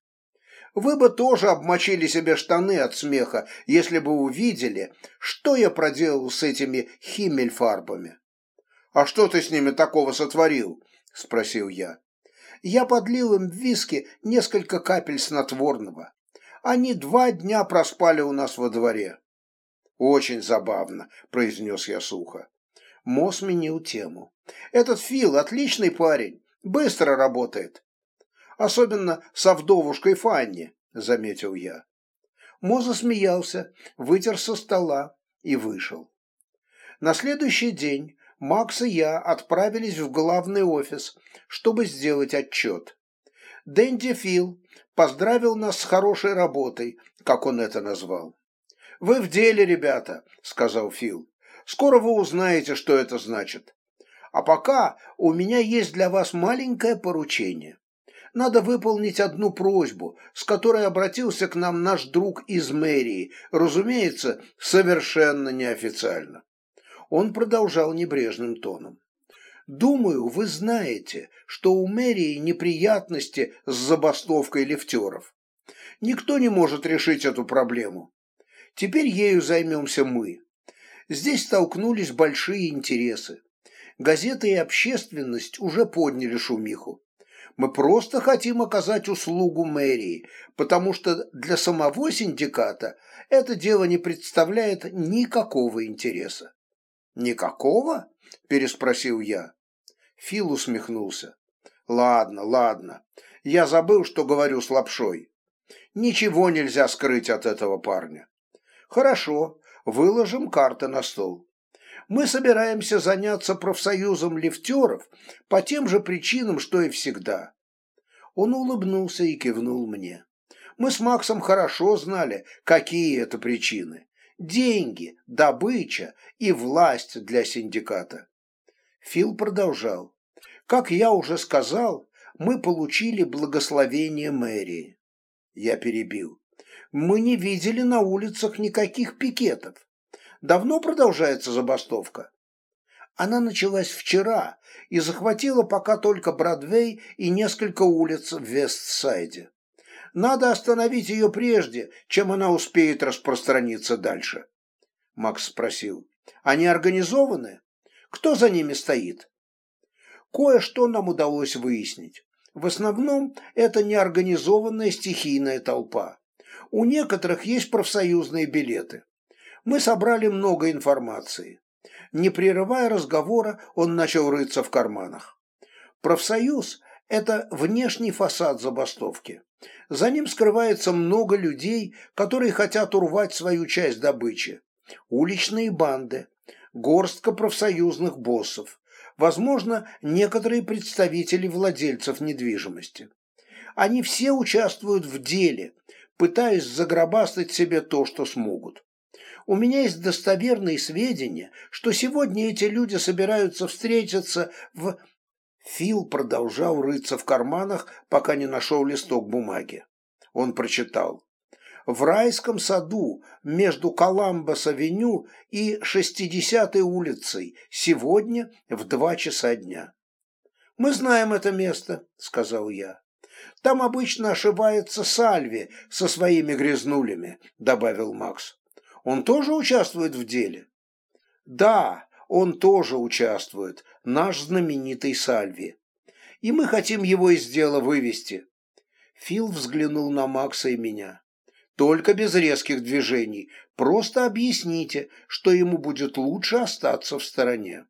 Вы бы тоже обмочили себе штаны от смеха, если бы увидели, что я проделал с этими химмельфарбами. «А что ты с ними такого сотворил?» – спросил я. Я подлил им в виски несколько капель снотворного. Они два дня проспали у нас во дворе. «Очень забавно», – произнес я сухо. Мо сменил тему. «Этот Фил отличный парень, быстро работает особенно со вдовушкой Фанни», — заметил я. Моза смеялся, вытер со стола и вышел. На следующий день Макс и я отправились в главный офис, чтобы сделать отчет. Дэнди Фил поздравил нас с хорошей работой, как он это назвал. «Вы в деле, ребята», — сказал Фил. «Скоро вы узнаете, что это значит. А пока у меня есть для вас маленькое поручение надо выполнить одну просьбу, с которой обратился к нам наш друг из мэрии, разумеется, совершенно неофициально. Он продолжал небрежным тоном. Думаю, вы знаете, что у мэрии неприятности с забастовкой лифтеров. Никто не может решить эту проблему. Теперь ею займемся мы. Здесь столкнулись большие интересы. Газеты и общественность уже подняли шумиху. Мы просто хотим оказать услугу мэрии, потому что для самого синдиката это дело не представляет никакого интереса. «Никакого?» – переспросил я. Фил усмехнулся. «Ладно, ладно. Я забыл, что говорю с лапшой. Ничего нельзя скрыть от этого парня. Хорошо, выложим карты на стол. Мы собираемся заняться профсоюзом лифтеров по тем же причинам, что и всегда. Он улыбнулся и кивнул мне. Мы с Максом хорошо знали, какие это причины. Деньги, добыча и власть для синдиката. Фил продолжал. Как я уже сказал, мы получили благословение мэрии. Я перебил. Мы не видели на улицах никаких пикетов. Давно продолжается забастовка? Она началась вчера и захватила пока только Бродвей и несколько улиц в Вестсайде. Надо остановить ее прежде, чем она успеет распространиться дальше. Макс спросил. Они организованы? Кто за ними стоит? Кое-что нам удалось выяснить. В основном это неорганизованная стихийная толпа. У некоторых есть профсоюзные билеты. Мы собрали много информации. Не прерывая разговора, он начал рыться в карманах. Профсоюз – это внешний фасад забастовки. За ним скрывается много людей, которые хотят урвать свою часть добычи. Уличные банды, горстка профсоюзных боссов, возможно, некоторые представители владельцев недвижимости. Они все участвуют в деле, пытаясь загробастать себе то, что смогут. У меня есть достоверные сведения, что сегодня эти люди собираются встретиться в... Фил продолжал рыться в карманах, пока не нашел листок бумаги. Он прочитал. В райском саду между Коламбос-авеню и 60-й улицей сегодня в два часа дня. «Мы знаем это место», — сказал я. «Там обычно ошивается Сальви со своими грязнулями», — добавил Макс. Он тоже участвует в деле? Да, он тоже участвует, наш знаменитый Сальви. И мы хотим его из дела вывести. Фил взглянул на Макса и меня. Только без резких движений. Просто объясните, что ему будет лучше остаться в стороне.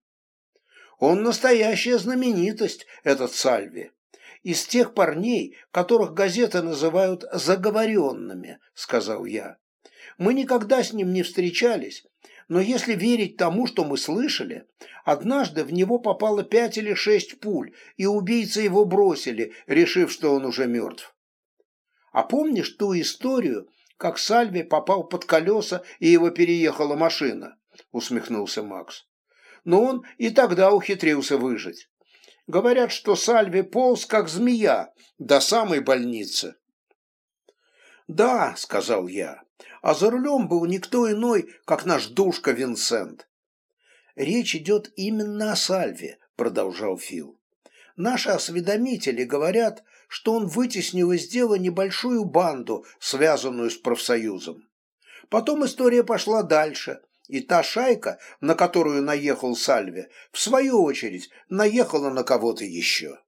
Он настоящая знаменитость, этот Сальви. Из тех парней, которых газеты называют «заговоренными», сказал я. Мы никогда с ним не встречались, но если верить тому, что мы слышали, однажды в него попало пять или шесть пуль, и убийцы его бросили, решив, что он уже мертв. А помнишь ту историю, как Сальви попал под колеса и его переехала машина? Усмехнулся Макс. Но он и тогда ухитрился выжить. Говорят, что Сальви полз, как змея, до самой больницы. «Да», — сказал я, а за рулем был никто иной, как наш душка Винсент. «Речь идет именно о Сальве», — продолжал Фил. «Наши осведомители говорят, что он вытеснил из дела небольшую банду, связанную с профсоюзом. Потом история пошла дальше, и та шайка, на которую наехал Сальве, в свою очередь наехала на кого-то еще».